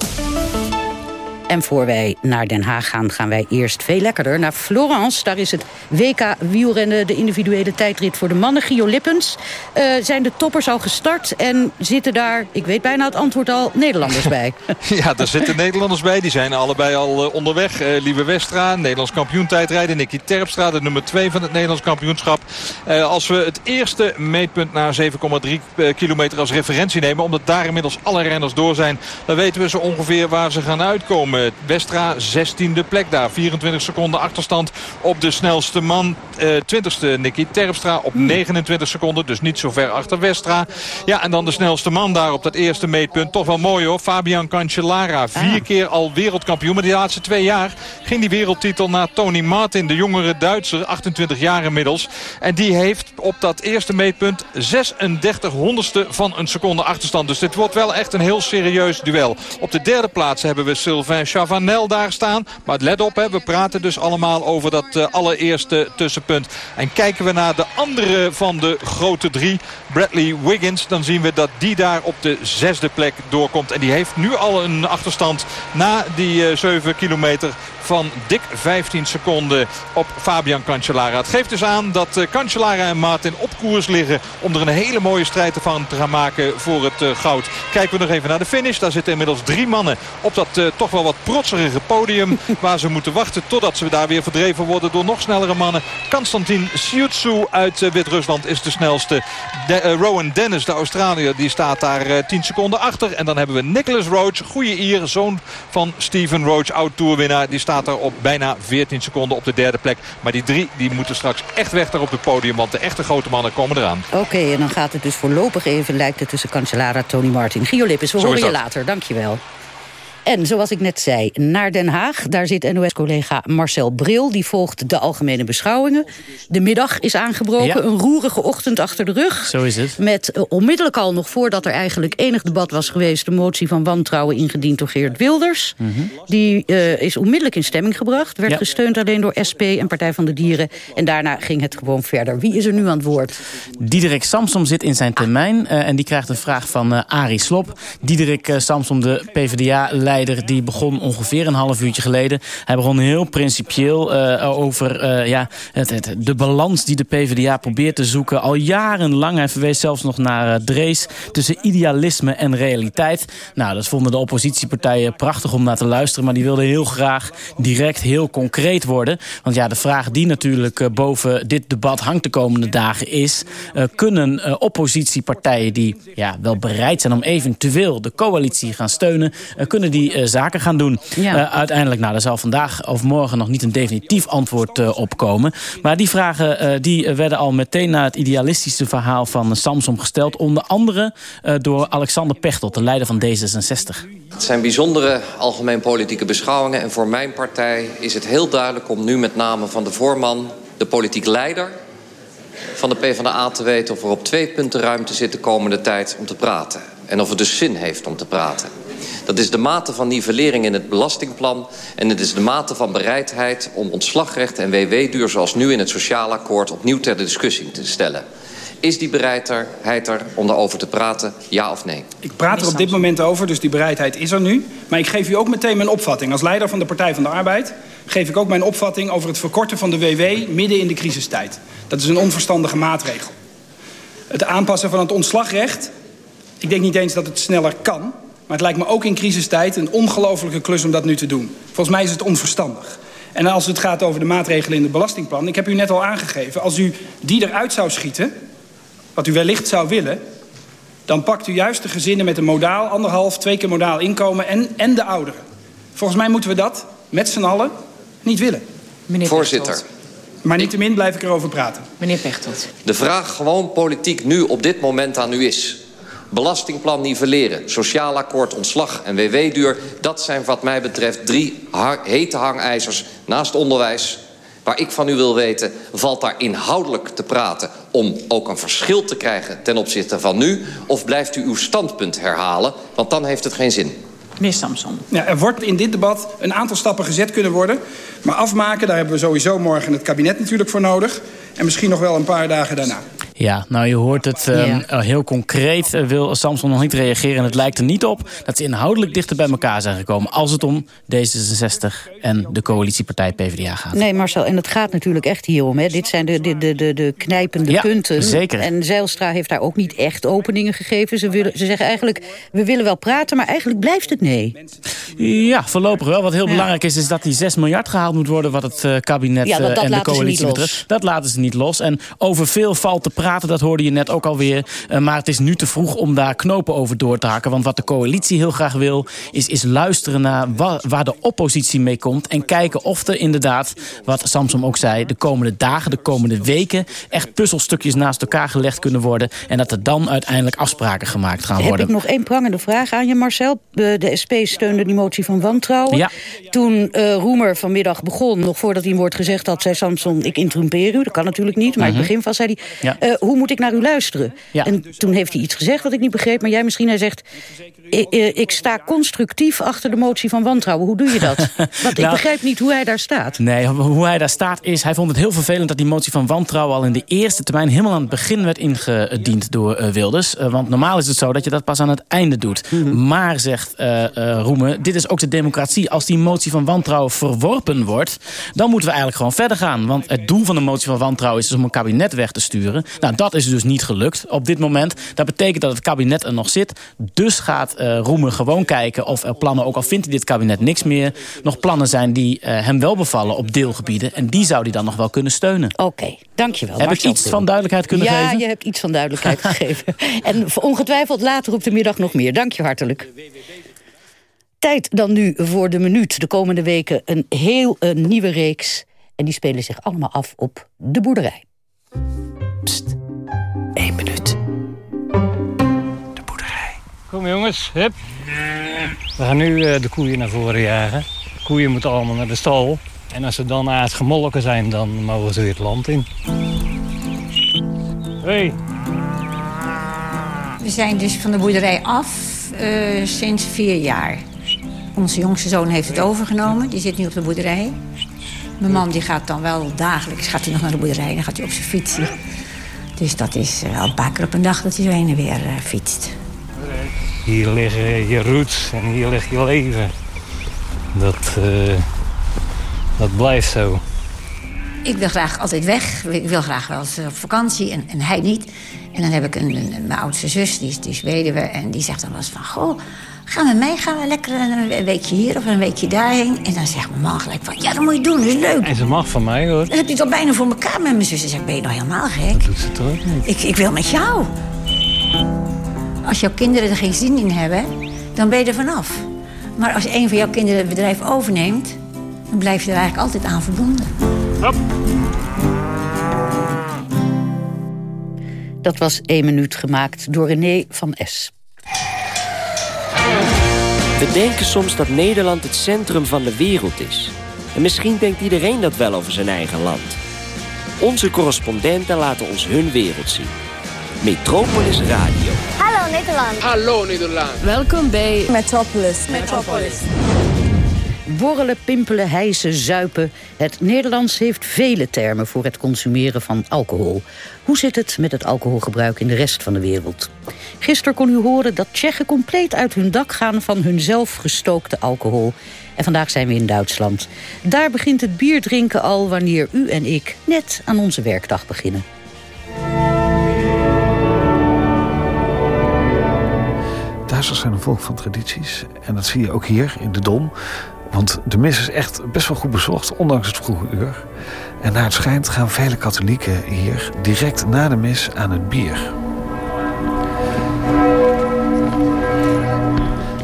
En voor wij naar Den Haag gaan, gaan wij eerst veel lekkerder naar Florence. Daar is het WK wielrennen, de individuele tijdrit voor de mannen. Gio Lippens, uh, zijn de toppers al gestart en zitten daar, ik weet bijna het antwoord al, Nederlanders bij? ja, daar zitten Nederlanders bij. Die zijn allebei al uh, onderweg. Uh, Lieve Westra, Nederlands kampioen tijdrijden. Nicky Terpstra, de nummer 2 van het Nederlands kampioenschap. als we het eerste meetpunt naar 7,3 kilometer als referentie nemen... omdat daar inmiddels alle renners door zijn... dan weten we zo ongeveer waar ze gaan uitkomen. Westra 16e plek daar. 24 seconden achterstand op de snelste man. Uh, 20ste Nicky Terpstra op 29 seconden. Dus niet zo ver achter Westra. Ja, en dan de snelste man daar op dat eerste meetpunt. Toch wel mooi hoor. Fabian Cancellara. Vier keer al wereldkampioen. Maar de laatste twee jaar ging die wereldtitel naar Tony Martin. De jongere Duitser. 28 jaar inmiddels. En die heeft op dat eerste meetpunt 36 honderdste van een seconde achterstand. Dus dit wordt wel echt een heel serieus duel. Op de derde plaats hebben we Sylvain Chavanel daar staan. Maar let op, hè, we praten dus allemaal over dat uh, allereerste tussenpunt. En kijken we naar de andere van de grote drie, Bradley Wiggins... dan zien we dat die daar op de zesde plek doorkomt. En die heeft nu al een achterstand na die uh, 7 kilometer van dik 15 seconden op Fabian Cancellara. Het geeft dus aan dat Cancellara en Martin op koers liggen om er een hele mooie strijd van te gaan maken voor het goud. Kijken we nog even naar de finish. Daar zitten inmiddels drie mannen op dat toch wel wat protserige podium. Waar ze moeten wachten totdat ze daar weer verdreven worden door nog snellere mannen. Konstantin Siutsu uit Wit-Rusland is de snelste. De, Rowan Dennis, de Australiër, die staat daar 10 seconden achter. En dan hebben we Nicholas Roach, goede Ier, zoon van Steven Roach, oud-tourwinnaar. Die staat er op bijna 14 seconden op de derde plek. Maar die drie die moeten straks echt weg daar op het podium. Want de echte grote mannen komen eraan. Oké, en dan gaat het dus voorlopig even, lijkt het tussen Cancellara Tony Martin. Gio Lippes, we horen je later. Dankjewel. En zoals ik net zei, naar Den Haag. Daar zit NOS-collega Marcel Bril. Die volgt de algemene beschouwingen. De middag is aangebroken. Een roerige ochtend achter de rug. Zo is het. Met uh, onmiddellijk al nog voordat er eigenlijk enig debat was geweest... de motie van wantrouwen ingediend door Geert Wilders. Mm -hmm. Die uh, is onmiddellijk in stemming gebracht. Werd ja. gesteund alleen door SP en Partij van de Dieren. En daarna ging het gewoon verder. Wie is er nu aan het woord? Diederik Samsom zit in zijn termijn. Uh, en die krijgt een vraag van Arie Slop. Diederik Samsom, de PvdA-leider die begon ongeveer een half uurtje geleden. Hij begon heel principieel uh, over uh, ja, het, de balans die de PvdA probeert te zoeken. Al jarenlang, hij verwees zelfs nog naar uh, Drees, tussen idealisme en realiteit. Nou, dat vonden de oppositiepartijen prachtig om naar te luisteren. Maar die wilden heel graag direct heel concreet worden. Want ja, de vraag die natuurlijk boven dit debat hangt de komende dagen is... kunnen oppositiepartijen die ja, wel bereid zijn om eventueel de coalitie gaan steunen... kunnen die uh, zaken gaan doen. Ja. Uh, uiteindelijk, nou, daar zal vandaag of morgen nog niet een definitief antwoord uh, op komen. Maar die vragen die werden al meteen na het idealistische verhaal van Samsom gesteld. Onder andere door Alexander Pechtold, de leider van D66. Het zijn bijzondere algemeen politieke beschouwingen. En voor mijn partij is het heel duidelijk om nu met name van de voorman, de politiek leider van de PvdA te weten of er op twee punten ruimte zit de komende tijd om te praten. En of het dus zin heeft om te praten. Dat is de mate van nivellering in het belastingplan... en het is de mate van bereidheid om ontslagrecht en WW-duur... zoals nu in het sociaal akkoord opnieuw ter discussie te stellen. Is die bereidheid er om daarover te praten, ja of nee? Ik praat er op dit moment over, dus die bereidheid is er nu. Maar ik geef u ook meteen mijn opvatting. Als leider van de Partij van de Arbeid geef ik ook mijn opvatting... over het verkorten van de WW midden in de crisistijd. Dat is een onverstandige maatregel. Het aanpassen van het ontslagrecht... ik denk niet eens dat het sneller kan... maar het lijkt me ook in crisistijd een ongelofelijke klus om dat nu te doen. Volgens mij is het onverstandig. En als het gaat over de maatregelen in het belastingplan... ik heb u net al aangegeven, als u die eruit zou schieten... wat u wellicht zou willen... dan pakt u juist de gezinnen met een modaal, anderhalf, twee keer modaal inkomen... en, en de ouderen. Volgens mij moeten we dat met z'n allen niet willen. Meneer Voorzitter. Pechtold. Maar niettemin blijf ik erover praten. Meneer Pechtold. De vraag gewoon politiek nu op dit moment aan u is... belastingplan nivelleren, sociaal akkoord, ontslag en WW-duur... dat zijn wat mij betreft drie hete hangijzers naast onderwijs... waar ik van u wil weten, valt daar inhoudelijk te praten... om ook een verschil te krijgen ten opzichte van nu... of blijft u uw standpunt herhalen, want dan heeft het geen zin. Meneer Samson. Ja, er wordt in dit debat een aantal stappen gezet kunnen worden. Maar afmaken, daar hebben we sowieso morgen het kabinet natuurlijk voor nodig. En misschien nog wel een paar dagen daarna. Ja, nou je hoort het um, ja. heel concreet. Uh, wil Samson nog niet reageren. En het lijkt er niet op dat ze inhoudelijk dichter bij elkaar zijn gekomen. Als het om D66 en de coalitiepartij PvdA gaat. Nee Marcel, en het gaat natuurlijk echt hier om. Hè. Dit zijn de, de, de, de, de knijpende ja, punten. zeker. En Zijlstra heeft daar ook niet echt openingen gegeven. Ze, willen, ze zeggen eigenlijk, we willen wel praten, maar eigenlijk blijft het nee. Ja, voorlopig wel. Wat heel ja. belangrijk is, is dat die 6 miljard gehaald moet worden... wat het uh, kabinet ja, dat, dat en de coalitie betreft. Dat laten ze niet los. En over veel valt te praten, dat hoorde je net ook alweer. Uh, maar het is nu te vroeg om daar knopen over door te hakken. Want wat de coalitie heel graag wil, is, is luisteren naar wa waar de oppositie mee komt. En kijken of er inderdaad, wat Samsom ook zei... de komende dagen, de komende weken... echt puzzelstukjes naast elkaar gelegd kunnen worden. En dat er dan uiteindelijk afspraken gemaakt gaan worden. Heb ik nog één prangende vraag aan je, Marcel. De SP steunde die motie van wantrouwen. Ja. Toen uh, Roemer vanmiddag begon, nog voordat hij woord gezegd had... zei Samson, ik interrumpeer u. Dat kan natuurlijk niet, maar in het begin van zei hij... Ja. Uh, hoe moet ik naar u luisteren? Ja. En toen heeft hij iets gezegd wat ik niet begreep. Maar jij misschien, hij zegt... Ik, ik sta constructief achter de motie van wantrouwen. Hoe doe je dat? Want ik nou, begrijp niet hoe hij daar staat. Nee, hoe hij daar staat is... Hij vond het heel vervelend dat die motie van wantrouwen... al in de eerste termijn helemaal aan het begin werd ingediend door uh, Wilders. Uh, want normaal is het zo dat je dat pas aan het einde doet. Mhm. Mm -hmm. Maar, zegt uh, Roemen, dit is ook de democratie. Als die motie van wantrouwen verworpen wordt... dan moeten we eigenlijk gewoon verder gaan. Want het doel van de motie van wantrouwen is dus om een kabinet weg te sturen. Nou, dat is dus niet gelukt op dit moment. Dat betekent dat het kabinet er nog zit. Dus gaat uh, Roemer gewoon kijken of er plannen, ook al vindt hij dit kabinet niks meer... nog plannen zijn die uh, hem wel bevallen op deelgebieden. En die zou hij dan nog wel kunnen steunen. Oké, okay, dankjewel. Heb ik iets van duidelijkheid kunnen ja, geven? Ja, je hebt iets van duidelijkheid gegeven. En ongetwijfeld later op de middag nog meer. Dank je hartelijk. Tijd dan nu voor de minuut. De komende weken een heel een nieuwe reeks. En die spelen zich allemaal af op de boerderij. Pst, Kom jongens, hup. We gaan nu uh, de koeien naar voren jagen. De koeien moeten allemaal naar de stal. En als ze dan aan het gemolken zijn, dan mogen ze weer het land in. Hey. We zijn dus van de boerderij af uh, sinds vier jaar. Onze jongste zoon heeft het overgenomen. Die zit nu op de boerderij. Mijn man die gaat dan wel dagelijks gaat hij nog naar de boerderij. Dan gaat hij op zijn fietsje. Dus dat is uh, al een paar keer op een dag dat hij zo heen en weer fietst. Hier liggen je roots en hier ligt je leven. Dat, uh, dat blijft zo. Ik wil graag altijd weg. Ik wil graag wel eens op vakantie en, en hij niet. En dan heb ik een, een, mijn oudste zus, die is, die is weduwe... en die zegt dan wel eens van... Goh, ga met mij, gaan we lekker een weekje hier of een weekje daarheen. En dan zegt mijn man gelijk van... Ja, dat moet je doen, dat is leuk. En ze mag van mij, hoor. Dan heb je het al bijna voor elkaar met mijn zus. Dan zeg ik, ben je nou helemaal gek? Dat doet ze toch niet? Ik, ik wil met jou. Als jouw kinderen er geen zin in hebben, dan ben je er vanaf. Maar als een van jouw kinderen het bedrijf overneemt... dan blijf je er eigenlijk altijd aan verbonden. Hop. Dat was één minuut gemaakt door René van S. We denken soms dat Nederland het centrum van de wereld is. En misschien denkt iedereen dat wel over zijn eigen land. Onze correspondenten laten ons hun wereld zien. Metropolis Radio. Hallo Nederland. Hallo Nederland. Welkom bij Metropolis. Metropolis. Borrelen, pimpelen, hijsen, zuipen. Het Nederlands heeft vele termen voor het consumeren van alcohol. Hoe zit het met het alcoholgebruik in de rest van de wereld? Gisteren kon u horen dat Tsjechen compleet uit hun dak gaan... van hun zelfgestookte alcohol. En vandaag zijn we in Duitsland. Daar begint het bierdrinken al wanneer u en ik net aan onze werkdag beginnen. Duitsers zijn een volk van tradities. En dat zie je ook hier in de Dom. Want de mis is echt best wel goed bezocht, ondanks het vroege uur. En naar het schijnt gaan vele katholieken hier direct na de mis aan het bier.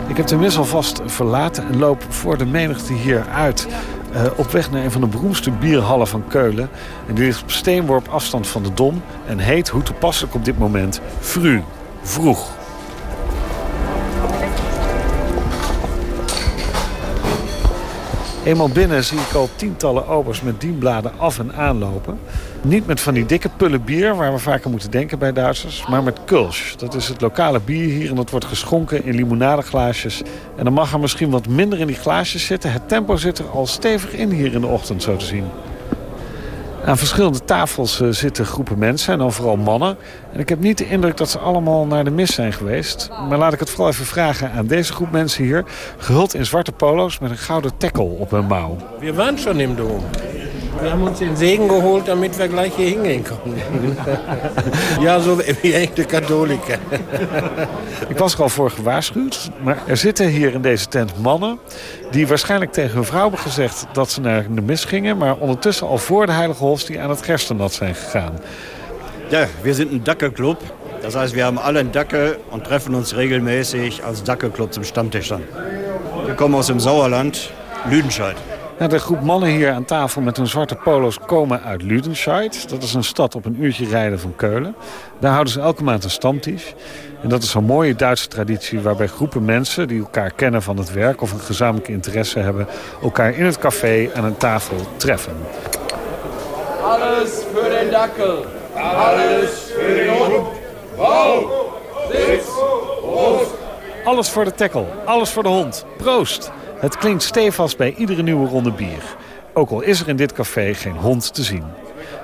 Ik heb de mis alvast verlaten en loop voor de menigte hier uit... Uh, op weg naar een van de beroemdste bierhallen van Keulen. En die ligt op steenworp afstand van de Dom... en heet, hoe toepasselijk op dit moment, Vru, vroeg. Eenmaal binnen zie ik al tientallen obers met dienbladen af en aanlopen. Niet met van die dikke pullen bier, waar we vaker moeten denken bij Duitsers... maar met kulsch. Dat is het lokale bier hier en dat wordt geschonken in limonadeglaasjes. En dan mag er misschien wat minder in die glaasjes zitten. Het tempo zit er al stevig in hier in de ochtend, zo te zien. Aan verschillende tafels uh, zitten groepen mensen en dan vooral mannen. En ik heb niet de indruk dat ze allemaal naar de mis zijn geweest. Maar laat ik het vooral even vragen aan deze groep mensen hier. Gehuld in zwarte polo's met een gouden tackle op hun mouw. We waren schon Dom. We hebben ons den Segen geholt, damit we gleich hier hingehen können. ja, zo wie echte katholieken. ik was er al voor gewaarschuwd. Maar er zitten hier in deze tent mannen... die waarschijnlijk tegen hun vrouw hebben gezegd dat ze naar de mis gingen... maar ondertussen al voor de heilige hostie aan het gerstennat zijn gegaan. Ja, we zijn een Dackelclub. Das heißt, wir haben alle einen Dackel und treffen uns regelmäßig als Dackelclub zum Stammtisch an. Wir kommen aus dem Sauerland, Lüdenscheid. Nou, de groep mannen hier aan tafel met hun zwarte polo's komen uit Ludenscheid. Dat is een stad op een uurtje rijden van Keulen. Daar houden ze elke maand een stamtisch. En dat is een mooie Duitse traditie waarbij groepen mensen... die elkaar kennen van het werk of een gezamenlijke interesse hebben... elkaar in het café aan een tafel treffen. Alles voor de dakkel. Alles voor zit. Alles voor de tackle, alles voor de hond. Proost! Het klinkt stevast bij iedere nieuwe ronde bier. Ook al is er in dit café geen hond te zien.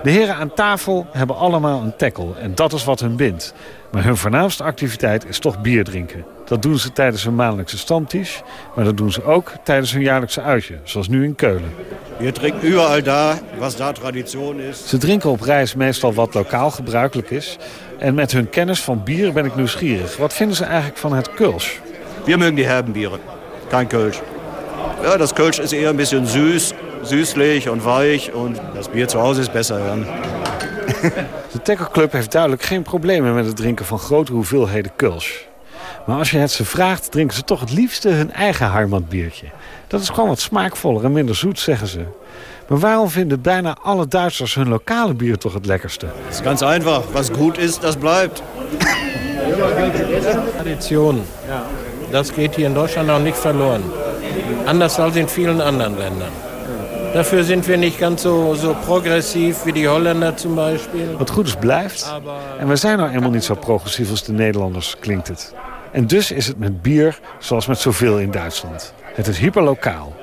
De heren aan tafel hebben allemaal een tackle en dat is wat hun bindt. Maar hun voornaamste activiteit is toch bier drinken. Dat doen ze tijdens hun maandelijkse stamtisch, maar dat doen ze ook tijdens hun jaarlijkse uitje, zoals nu in Keulen. Je drinkt überall daar, was daar traditie is. Ze drinken op reis meestal wat lokaal gebruikelijk is. En met hun kennis van bier ben ik nieuwsgierig. Wat vinden ze eigenlijk van het Kölsch? Wir mögen die herben Biere, kein Kölsch. Ja, das Kölsch ist eher ein bisschen süß, süßlich und weich und das Bier zu Hause ist besser. Ja. De Tackle Club heeft duidelijk geen problemen met het drinken van grote hoeveelheden Kölsch. Maar als je het ze vraagt, drinken ze toch het liefste hun eigen Harmat biertje. Dat is gewoon wat smaakvoller en minder zoet, zeggen ze. Maar waarom vinden bijna alle Duitsers hun lokale bier toch het lekkerste? Het is ganz einfach. Was goed is, dat blijft. Tradition. Das geht hier in Deutschland noch nicht verloren. Anders als in vielen anderen Ländern. Dafür sind wir nicht ganz so, so progressiv wie die Holländer zum Beispiel. Wat goed is, blijft. En we zijn nou eenmaal niet zo progressief als de Nederlanders, klinkt het. En dus is het met bier zoals met zoveel in Duitsland. Het is hyperlokaal.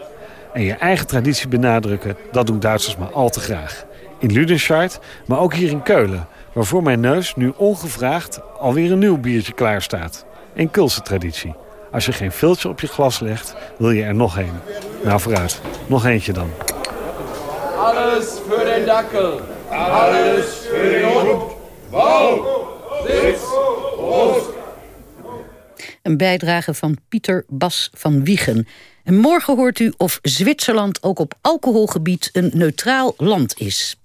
En je eigen traditie benadrukken, dat doen Duitsers maar al te graag. In Ludenscheid, maar ook hier in Keulen... waar voor mijn neus nu ongevraagd alweer een nieuw biertje klaar staat. In Kulse traditie. Als je geen filtje op je glas legt, wil je er nog een. Nou, vooruit. Nog eentje dan. Alles für den Dackel. Alles. Sitz. Prost. Een bijdrage van Pieter Bas van Wiegen. En morgen hoort u of Zwitserland ook op alcoholgebied een neutraal land is.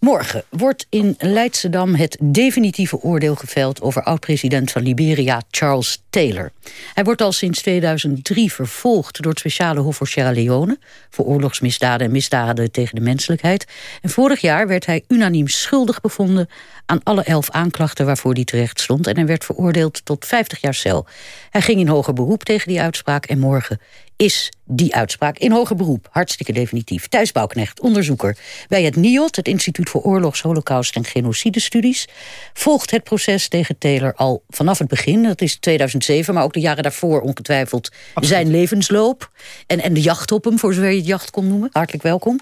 Morgen wordt in Leidschendam het definitieve oordeel geveld... over oud-president van Liberia, Charles Taylor. Hij wordt al sinds 2003 vervolgd door het speciale hof voor Sierra Leone... voor oorlogsmisdaden en misdaden tegen de menselijkheid. En vorig jaar werd hij unaniem schuldig bevonden... aan alle elf aanklachten waarvoor hij terecht stond... en hij werd veroordeeld tot 50 jaar cel. Hij ging in hoger beroep tegen die uitspraak... en morgen is die uitspraak in hoger beroep. Hartstikke definitief. Thijs Bouwknecht, onderzoeker bij het NIOT... het Instituut voor Oorlogs, Holocaust en Genocidestudies... volgt het proces tegen Taylor al vanaf het begin. Dat is 2007, maar ook de jaren daarvoor ongetwijfeld... zijn levensloop en, en de jacht op hem, voor zover je het jacht kon noemen. Hartelijk welkom.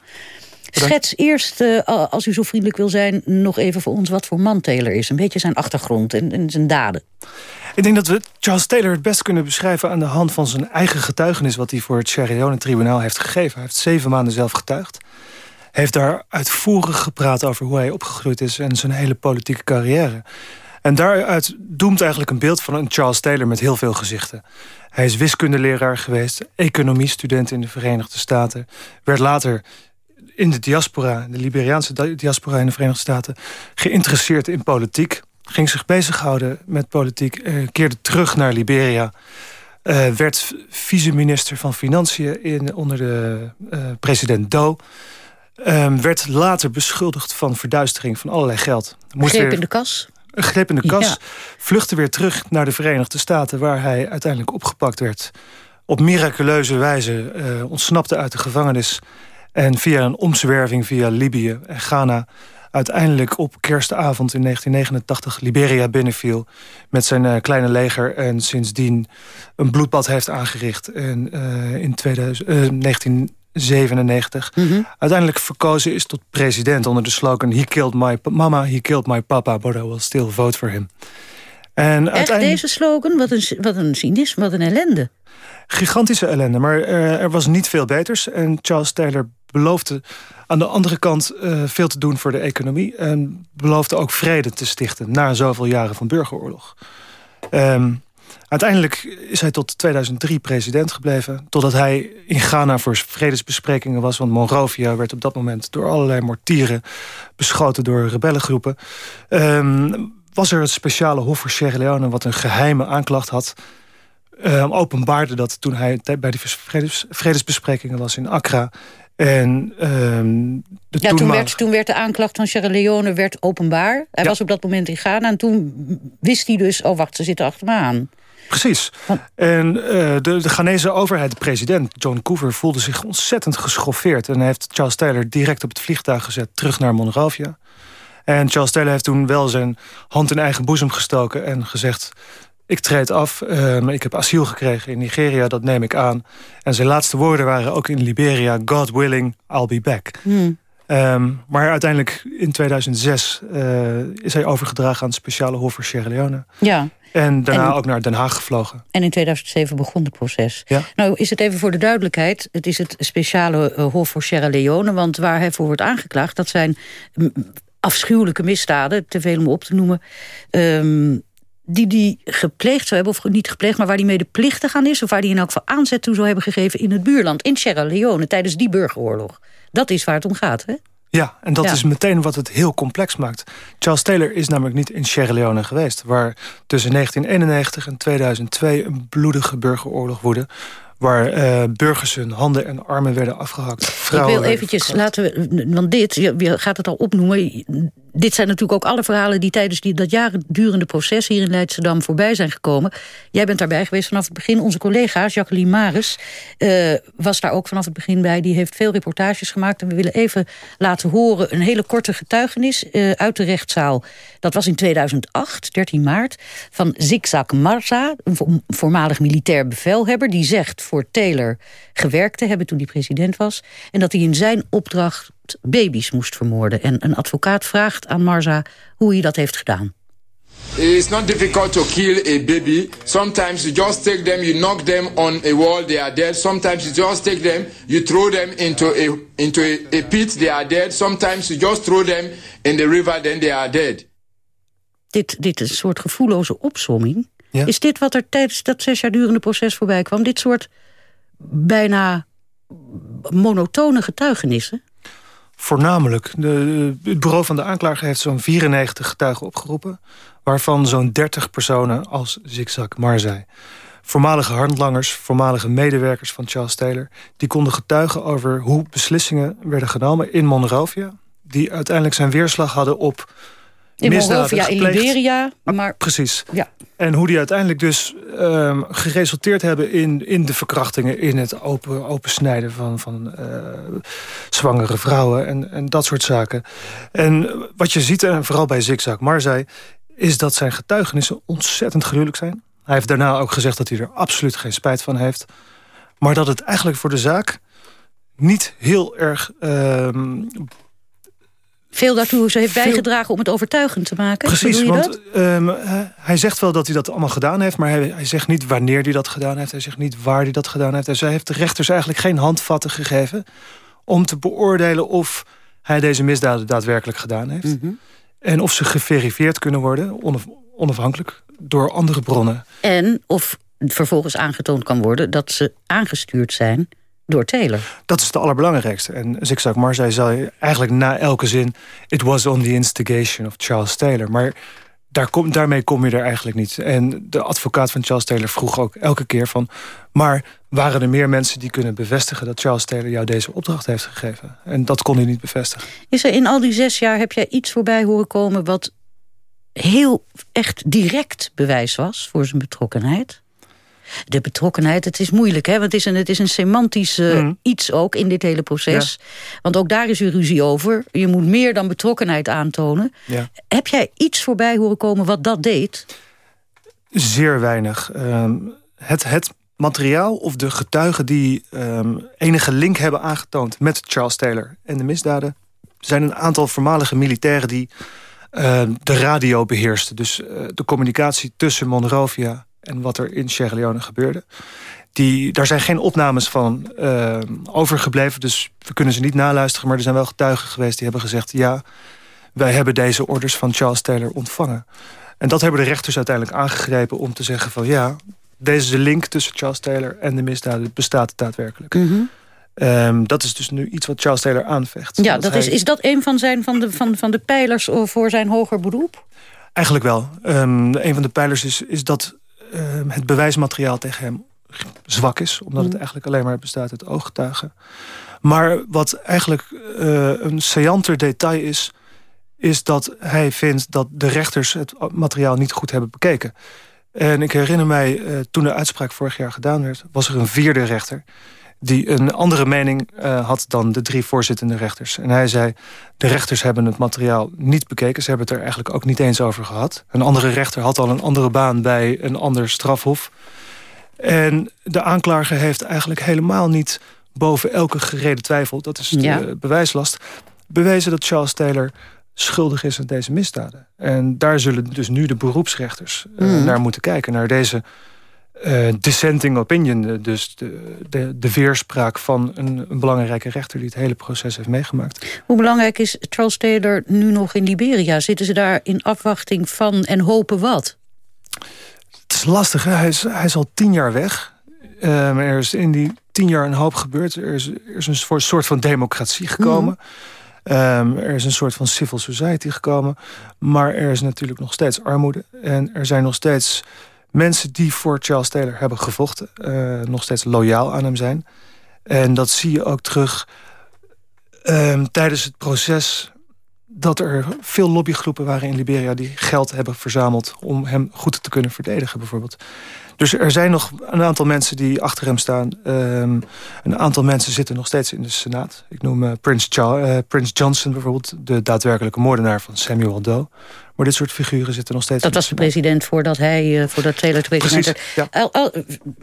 Schets eerst, uh, als u zo vriendelijk wil zijn, nog even voor ons wat voor man Taylor is. Een beetje zijn achtergrond en, en zijn daden. Ik denk dat we Charles Taylor het best kunnen beschrijven... aan de hand van zijn eigen getuigenis... wat hij voor het Sierra Leone-tribunaal heeft gegeven. Hij heeft zeven maanden zelf getuigd. Heeft daar uitvoerig gepraat over hoe hij opgegroeid is... en zijn hele politieke carrière. En daaruit doemt eigenlijk een beeld van een Charles Taylor... met heel veel gezichten. Hij is wiskundeleraar geweest, economiestudent in de Verenigde Staten... werd later in de diaspora, de Liberiaanse diaspora in de Verenigde Staten... geïnteresseerd in politiek ging zich bezighouden met politiek, uh, keerde terug naar Liberia... Uh, werd vice-minister van Financiën in, onder de uh, president Doe. Um, werd later beschuldigd van verduistering van allerlei geld. Moest greep in de kas? Greep in de kas. Ja. Vluchtte weer terug naar de Verenigde Staten... waar hij uiteindelijk opgepakt werd. Op miraculeuze wijze ontsnapte uit de gevangenis... en via een omzwerving via Libië en Ghana uiteindelijk op kerstavond in 1989 Liberia binnenviel... met zijn uh, kleine leger en sindsdien een bloedbad heeft aangericht. En uh, in 2000, uh, 1997 mm -hmm. uiteindelijk verkozen is tot president... onder de slogan He killed my mama, he killed my papa... but I will still vote for him. En Echt deze slogan? Wat een, wat een cynisme, wat een ellende. Gigantische ellende, maar er, er was niet veel beters. En Charles Taylor beloofde aan de andere kant uh, veel te doen voor de economie... en beloofde ook vrede te stichten na zoveel jaren van burgeroorlog. Um, uiteindelijk is hij tot 2003 president gebleven... totdat hij in Ghana voor vredesbesprekingen was... want Monrovia werd op dat moment door allerlei mortieren... beschoten door rebellengroepen. Um, was er het speciale hof voor Sierra Leone... wat een geheime aanklacht had... Um, openbaarde dat toen hij bij die vredes, vredesbesprekingen was in Accra... En, um, de ja, toen, werd, toen werd de aanklacht van Sierra Leone werd openbaar. Hij was op dat moment in Ghana en toen wist hij dus... oh wacht, ze zitten achter me aan. Precies. En uh, de, de Ghanese overheid, de president John Coover... voelde zich ontzettend geschoffeerd. En heeft Charles Taylor direct op het vliegtuig gezet... terug naar Monrovia. En Charles Taylor heeft toen wel zijn hand in eigen boezem gestoken... en gezegd, ik treed af, uh, ik heb asiel gekregen in Nigeria, dat neem ik aan. En zijn laatste woorden waren ook in Liberia... God willing, I'll be back. Hmm. Ehm, maar uiteindelijk in 2006 uh, is hij overgedragen aan het speciale hof voor Sierra Leone. Ja. En daarna ook naar Den Haag gevlogen. En in 2007 begon het proces. Ja. Nou is het even voor de duidelijkheid. Het is het speciale uh, hof voor Sierra Leone. Want waar hij voor wordt aangeklaagd... dat zijn afschuwelijke misdaden, te veel om op te noemen... Um, die die gepleegd zou hebben, of niet gepleegd... maar waar die medeplichtig aan is... of waar die in elk geval aanzet toe zou hebben gegeven in het buurland... in Sierra Leone, tijdens die burgeroorlog. Dat is waar het om gaat, hè? Ja, en dat is meteen wat het heel complex maakt. Charles Taylor is namelijk niet in Sierra Leone geweest... waar tussen 1991 en 2002 een bloedige burgeroorlog woedde waar uh, burgers hun handen en armen werden afgehakt. Vrouwen Ik wil eventjes, laten we, want dit, je gaat het al opnoemen dit zijn natuurlijk ook alle verhalen die tijdens die, dat jaren durende proces hier in Leidschendam voorbij zijn gekomen. Jij bent daarbij geweest vanaf het begin. Onze collega Jacqueline Maris uh, was daar ook vanaf het begin bij. Die heeft veel reportages gemaakt. En we willen even laten horen een hele korte getuigenis uh, uit de rechtszaal. Dat was in 2008, 13 maart, van Zigzag Marza, een voormalig militair bevelhebber. Die zegt voor Taylor gewerkt te hebben toen hij president was. En dat hij in zijn opdracht baby's moest vermoorden. En een advocaat vraagt aan Marza hoe hij dat heeft gedaan. It's not difficult to kill a baby. Sometimes you just take them, you knock them on a wall, they are dead. Sometimes you just take them, you throw them into a, into a, a pit, they are dead. Sometimes you just throw them in the river, then they are dead. Dit, dit is een soort gevoelloze opsomming. Is dit wat er tijdens dat zes jaar durende proces voorbij kwam? Dit soort bijna monotone getuigenissen? Voornamelijk. De, het bureau van de aanklager heeft zo'n 94 getuigen opgeroepen... waarvan zo'n 30 personen als Zigzag Marzai. Voormalige handlangers, voormalige medewerkers van Charles Taylor... die konden getuigen over hoe beslissingen werden genomen in Monrovia... die uiteindelijk zijn weerslag hadden op in Monrovia, in Liberia. Ah, maar... Precies. Ja. En hoe die uiteindelijk dus um, geresulteerd hebben in, in de verkrachtingen... in het open, opensnijden van, van uh, zwangere vrouwen en, en dat soort zaken. En wat je ziet, en vooral bij Zigzag Marzai... is dat zijn getuigenissen ontzettend gruwelijk zijn. Hij heeft daarna ook gezegd dat hij er absoluut geen spijt van heeft. Maar dat het eigenlijk voor de zaak niet heel erg... Uh, veel daartoe heeft bijgedragen om het overtuigend te maken. Precies, want um, hij zegt wel dat hij dat allemaal gedaan heeft... maar hij, hij, zegt niet wanneer hij dat gedaan heeft. Hij zegt niet waar hij dat gedaan heeft. Dus hij heeft de rechters eigenlijk geen handvatten gegeven... om te beoordelen of hij deze misdaden daadwerkelijk gedaan heeft. Mhm. En of ze geverifieerd kunnen worden, onafhankelijk, door andere bronnen. En of vervolgens aangetoond kan worden dat ze aangestuurd zijn door Taylor. Dat is het allerbelangrijkste. En Zigzag Marzai zei eigenlijk na elke zin... it was on the instigation of Charles Taylor. Maar daar kom, daarmee kom je er eigenlijk niet. En de advocaat van Charles Taylor vroeg ook elke keer van... maar waren er meer mensen die kunnen bevestigen... dat Charles Taylor jou deze opdracht heeft gegeven? En dat kon hij niet bevestigen. Is er in al die zes jaar, heb jij iets voorbij horen komen... wat heel echt direct bewijs was voor zijn betrokkenheid? De betrokkenheid, het is moeilijk, hè? want het is een, het is een semantisch uh, iets ook in dit hele proces. Want ook daar is er ruzie over. Je moet meer dan betrokkenheid aantonen. Ja. Heb jij iets voorbij horen komen wat dat deed? Zeer weinig. Um, het, het materiaal of de getuigen die um, enige link hebben aangetoond... met Charles Taylor en de misdaden... zijn een aantal voormalige militairen die uh, de radio beheersten. Dus uh, de communicatie tussen Monrovia en wat er in Sierra Leone gebeurde. Die, daar zijn geen opnames van uh, overgebleven, dus we kunnen ze niet naluisteren... maar er zijn wel getuigen geweest die hebben gezegd... ja, wij hebben deze orders van Charles Taylor ontvangen. En dat hebben de rechters uiteindelijk aangegrepen om te zeggen van... ja, deze link tussen Charles Taylor en de misdaden bestaat daadwerkelijk. Mm Um, dat is dus nu iets wat Charles Taylor aanvecht. Ja, dat is, is dat een van, zijn, van, de, van, van de pijlers voor zijn hoger beroep? Eigenlijk wel. Um, een van de pijlers is, is dat Ehm, het bewijsmateriaal tegen hem zwak is. Omdat het mm. eigenlijk alleen maar bestaat uit ooggetuigen. Maar wat eigenlijk uh, een saillanter detail is... is dat hij vindt dat de rechters het materiaal niet goed hebben bekeken. En ik herinner mij, uh, toen de uitspraak vorig jaar gedaan werd... was er een vierde rechter die een andere mening uh, had dan de drie voorzittende rechters. En hij zei, de rechters hebben het materiaal niet bekeken. Ze hebben het er eigenlijk ook niet eens over gehad. Een andere rechter had al een andere baan bij een ander strafhof. En de aanklager heeft eigenlijk helemaal niet boven elke gereden twijfel... dat is de bewijslast, bewezen dat Charles Taylor schuldig is aan deze misdaden. En daar zullen dus nu de beroepsrechters mm. naar moeten kijken. Naar deze uh, dissenting opinion. Dus de, de, de weerspraak van een, een, belangrijke rechter... die het hele proces heeft meegemaakt. Hoe belangrijk is Charles Taylor nu nog in Liberia? Zitten ze daar in afwachting van en hopen wat? Het is lastig, hè? Hij, is, hij is al tien jaar weg. Um, er is in die tien jaar een hoop gebeurd. Er is, er is een soort van democratie gekomen... Mm. Um, er is een soort van civil society gekomen. Maar er is natuurlijk nog steeds armoede. En er zijn nog steeds mensen die voor Charles Taylor hebben gevochten... Uh, nog steeds loyaal aan hem zijn. En dat zie je ook terug um, tijdens het proces... dat er veel lobbygroepen waren in Liberia... die geld hebben verzameld om hem goed te kunnen verdedigen bijvoorbeeld. Dus er zijn nog een aantal mensen die achter hem staan. Um, een aantal mensen zitten nog steeds in de Senaat. Ik noem uh, Prince, uh, Prince Johnson bijvoorbeeld... de daadwerkelijke moordenaar van Samuel Doe. Maar dit soort figuren zitten nog steeds Dat was de, de president voordat hij, uh, voordat Taylor de president. Ja.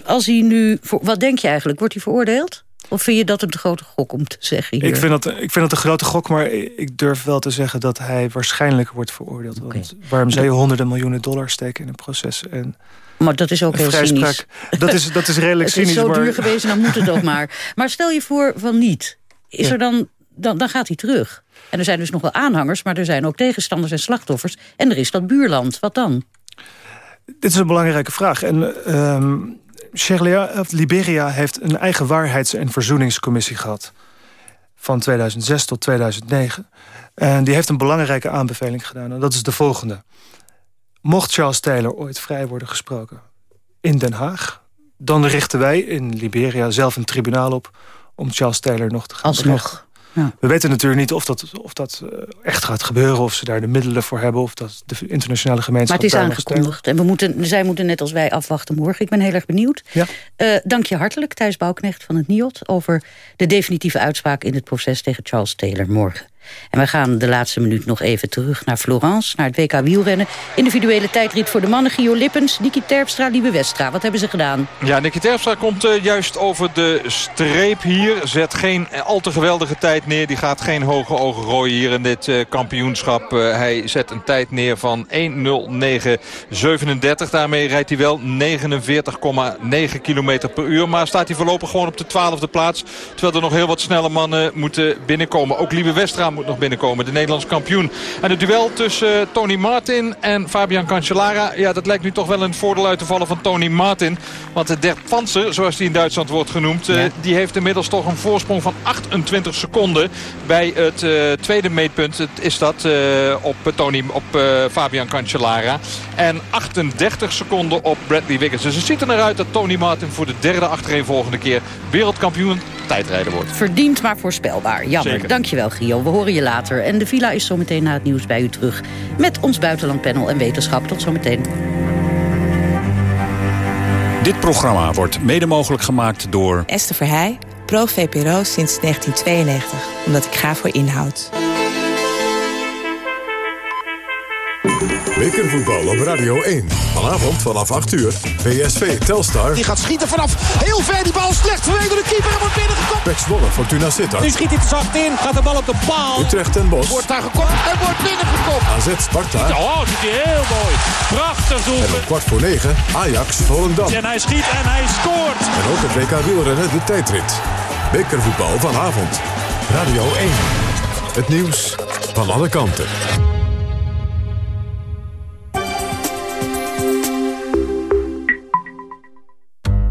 Als hij nu... Wat denk je eigenlijk? Wordt hij veroordeeld? Of vind je dat een te grote gok om te zeggen hier? Ik vind dat, ik vind dat een grote gok, maar ik durf wel te zeggen... dat hij waarschijnlijk wordt veroordeeld. Okay. Want waarom zou je honderden miljoenen dollars steken in een proces... En maar dat is ook heel cynisch. Dat is, dat is redelijk cynisch. Het is zo duur geweest dan moet het ook maar. Maar stel je voor van niet. Is er dan, dan, dan gaat hij terug. En er zijn dus nog wel aanhangers, maar er zijn ook tegenstanders en slachtoffers. En er is dat buurland. Wat dan? Dit is een belangrijke vraag. En um, Liberia heeft een eigen waarheids- en verzoeningscommissie gehad. Van 2006 tot 2009. En die heeft een belangrijke aanbeveling gedaan. En dat is de volgende. Mocht Charles Taylor ooit vrij worden gesproken in Den Haag... dan richten wij in Liberia zelf een tribunaal op... om Charles Taylor nog te gaan Alsnog. Ja. We weten natuurlijk niet of dat, of dat eh, echt gaat gebeuren... of ze daar de middelen voor hebben... of dat de internationale gemeenschap Maar het is aangekondigd. En we moeten, zij moeten net als wij afwachten morgen. Ik ben heel erg benieuwd. Ja. Uh, dank je hartelijk, Thijs Bouwknecht van het NIOT... over de definitieve uitspraak in het proces tegen Charles Taylor morgen. En we gaan de laatste minuut nog even terug naar Florence... naar het WK wielrennen. Individuele tijdrit voor de mannen. Gio Lippens, Niki Terpstra, Liebe Westra. Wat hebben ze gedaan? Ja, Niki Terpstra komt uh, juist over de streep hier. Zet geen al te geweldige tijd neer. Die gaat geen hoge ogen rooien hier in dit uh, kampioenschap. Hij zet een tijd neer van 1.09.37. Daarmee rijdt hij wel 49,9 km per uur. Maar staat hij voorlopig gewoon op de twaalfde plaats. Terwijl er nog heel wat snelle mannen moeten binnenkomen. Ook Liebe Westra moet nog binnenkomen. De Nederlands kampioen. En het duel tussen uh, Tony Martin en Fabian Cancellara. Ja, dat lijkt nu toch wel een voordeel uit te vallen van Tony Martin. Want de Der Panzer, zoals die in Duitsland wordt genoemd... Uh, die heeft inmiddels toch een voorsprong van 28 seconden. Bij het uh, tweede meetpunt het is dat op, Tony, op Fabian Cancellara. En 38 seconden op Bradley Wiggins. Dus het ziet er naar uit dat Tony Martin voor de derde achtereenvolgende keer wereldkampioen tijdrijden wordt. Verdiend, maar voorspelbaar. Jammer. Zeker. Dankjewel, Gio. We horen je later. En de villa is zometeen na het nieuws bij u terug. Met ons buitenlandpanel en wetenschap. Tot zometeen. Dit programma wordt mede mogelijk gemaakt door... Esther Verheij, pro-VPRO sinds 1992. Omdat ik ga voor inhoud. Bekervoetbal op Radio 1. Vanavond vanaf 8 uur. PSV Telstar. Die gaat schieten vanaf heel ver. Die bal slecht vanwege de keeper. En wordt binnengekomen. Pek Zwolle Fortuna Sittard. Nu schiet hij te zacht in. Gaat de bal op de paal. Utrecht en Bos. Wordt daar gekopt en wordt binnengekopt. AZ Sparta. Oh, dat hij heel mooi. Prachtig doelpunt. En om kwart voor negen Ajax Volendam. En hij schiet en hij scoort. En ook het WK wielrennen de tijdrit. Bekervoetbal vanavond. Radio 1. Het nieuws van alle kanten.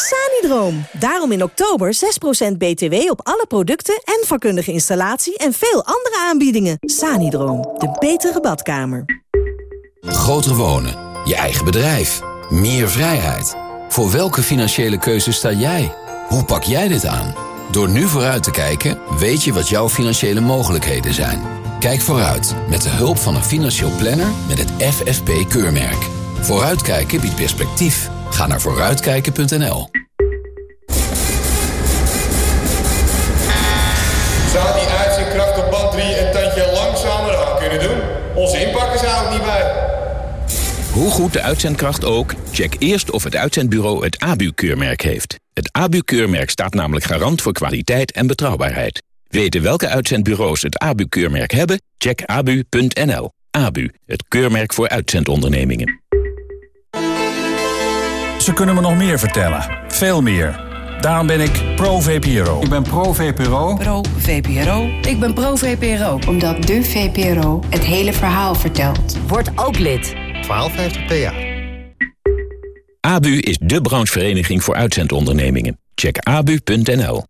20 jaar Sanidroom. Daarom in oktober 6% BTW op alle producten en vakkundige installatie en veel andere aanbiedingen. Sanidroom, de betere badkamer. Groter wonen, je eigen bedrijf, meer vrijheid. Voor welke financiële keuze sta jij? Hoe pak jij dit aan? Door nu vooruit te kijken, weet je wat jouw financiële mogelijkheden zijn. Kijk vooruit met de hulp van een financieel planner met het FFP-keurmerk. Vooruitkijken biedt perspectief. Ga naar vooruitkijken.nl. Zou die uitzendkracht op band 3 een tandje langzamer aan kunnen doen? Onze inpakkers houden niet bij. Hoe goed de uitzendkracht ook, check eerst of het uitzendbureau het ABU-keurmerk heeft. Het ABU-keurmerk staat namelijk garant voor kwaliteit en betrouwbaarheid. Weten welke uitzendbureaus het ABU-keurmerk hebben? Check abu.nl. ABU, het keurmerk voor uitzendondernemingen. Ze kunnen me nog meer vertellen. Veel meer. Daarom ben ik pro-VPRO. Ik ben pro-VPRO. Pro-VPRO. Ik ben pro-VPRO. Omdat de VPRO het hele verhaal vertelt. Word ook lid. 1250 PA. ABU is de branchevereniging voor uitzendondernemingen. Check abu.nl.